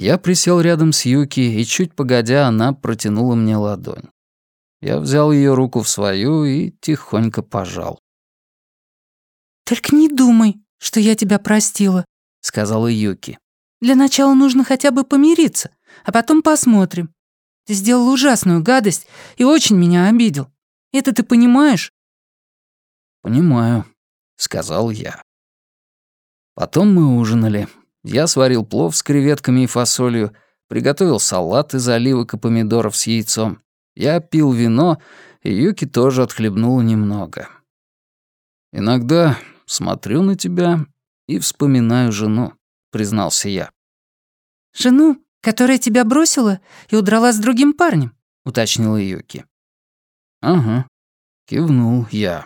Я присел рядом с Юки, и чуть погодя она протянула мне ладонь. Я взял ее руку в свою и тихонько пожал. «Только не думай, что я тебя простила», — сказала Юки. «Для начала нужно хотя бы помириться, а потом посмотрим. Ты сделал ужасную гадость и очень меня обидел. Это ты понимаешь?» «Понимаю», — сказал я. Потом мы ужинали. Я сварил плов с креветками и фасолью, приготовил салат из оливок и помидоров с яйцом. Я пил вино, и Юки тоже отхлебнула немного. «Иногда смотрю на тебя и вспоминаю жену», — признался я. «Жену, которая тебя бросила и удрала с другим парнем?» — уточнила Юки. «Ага», — кивнул я.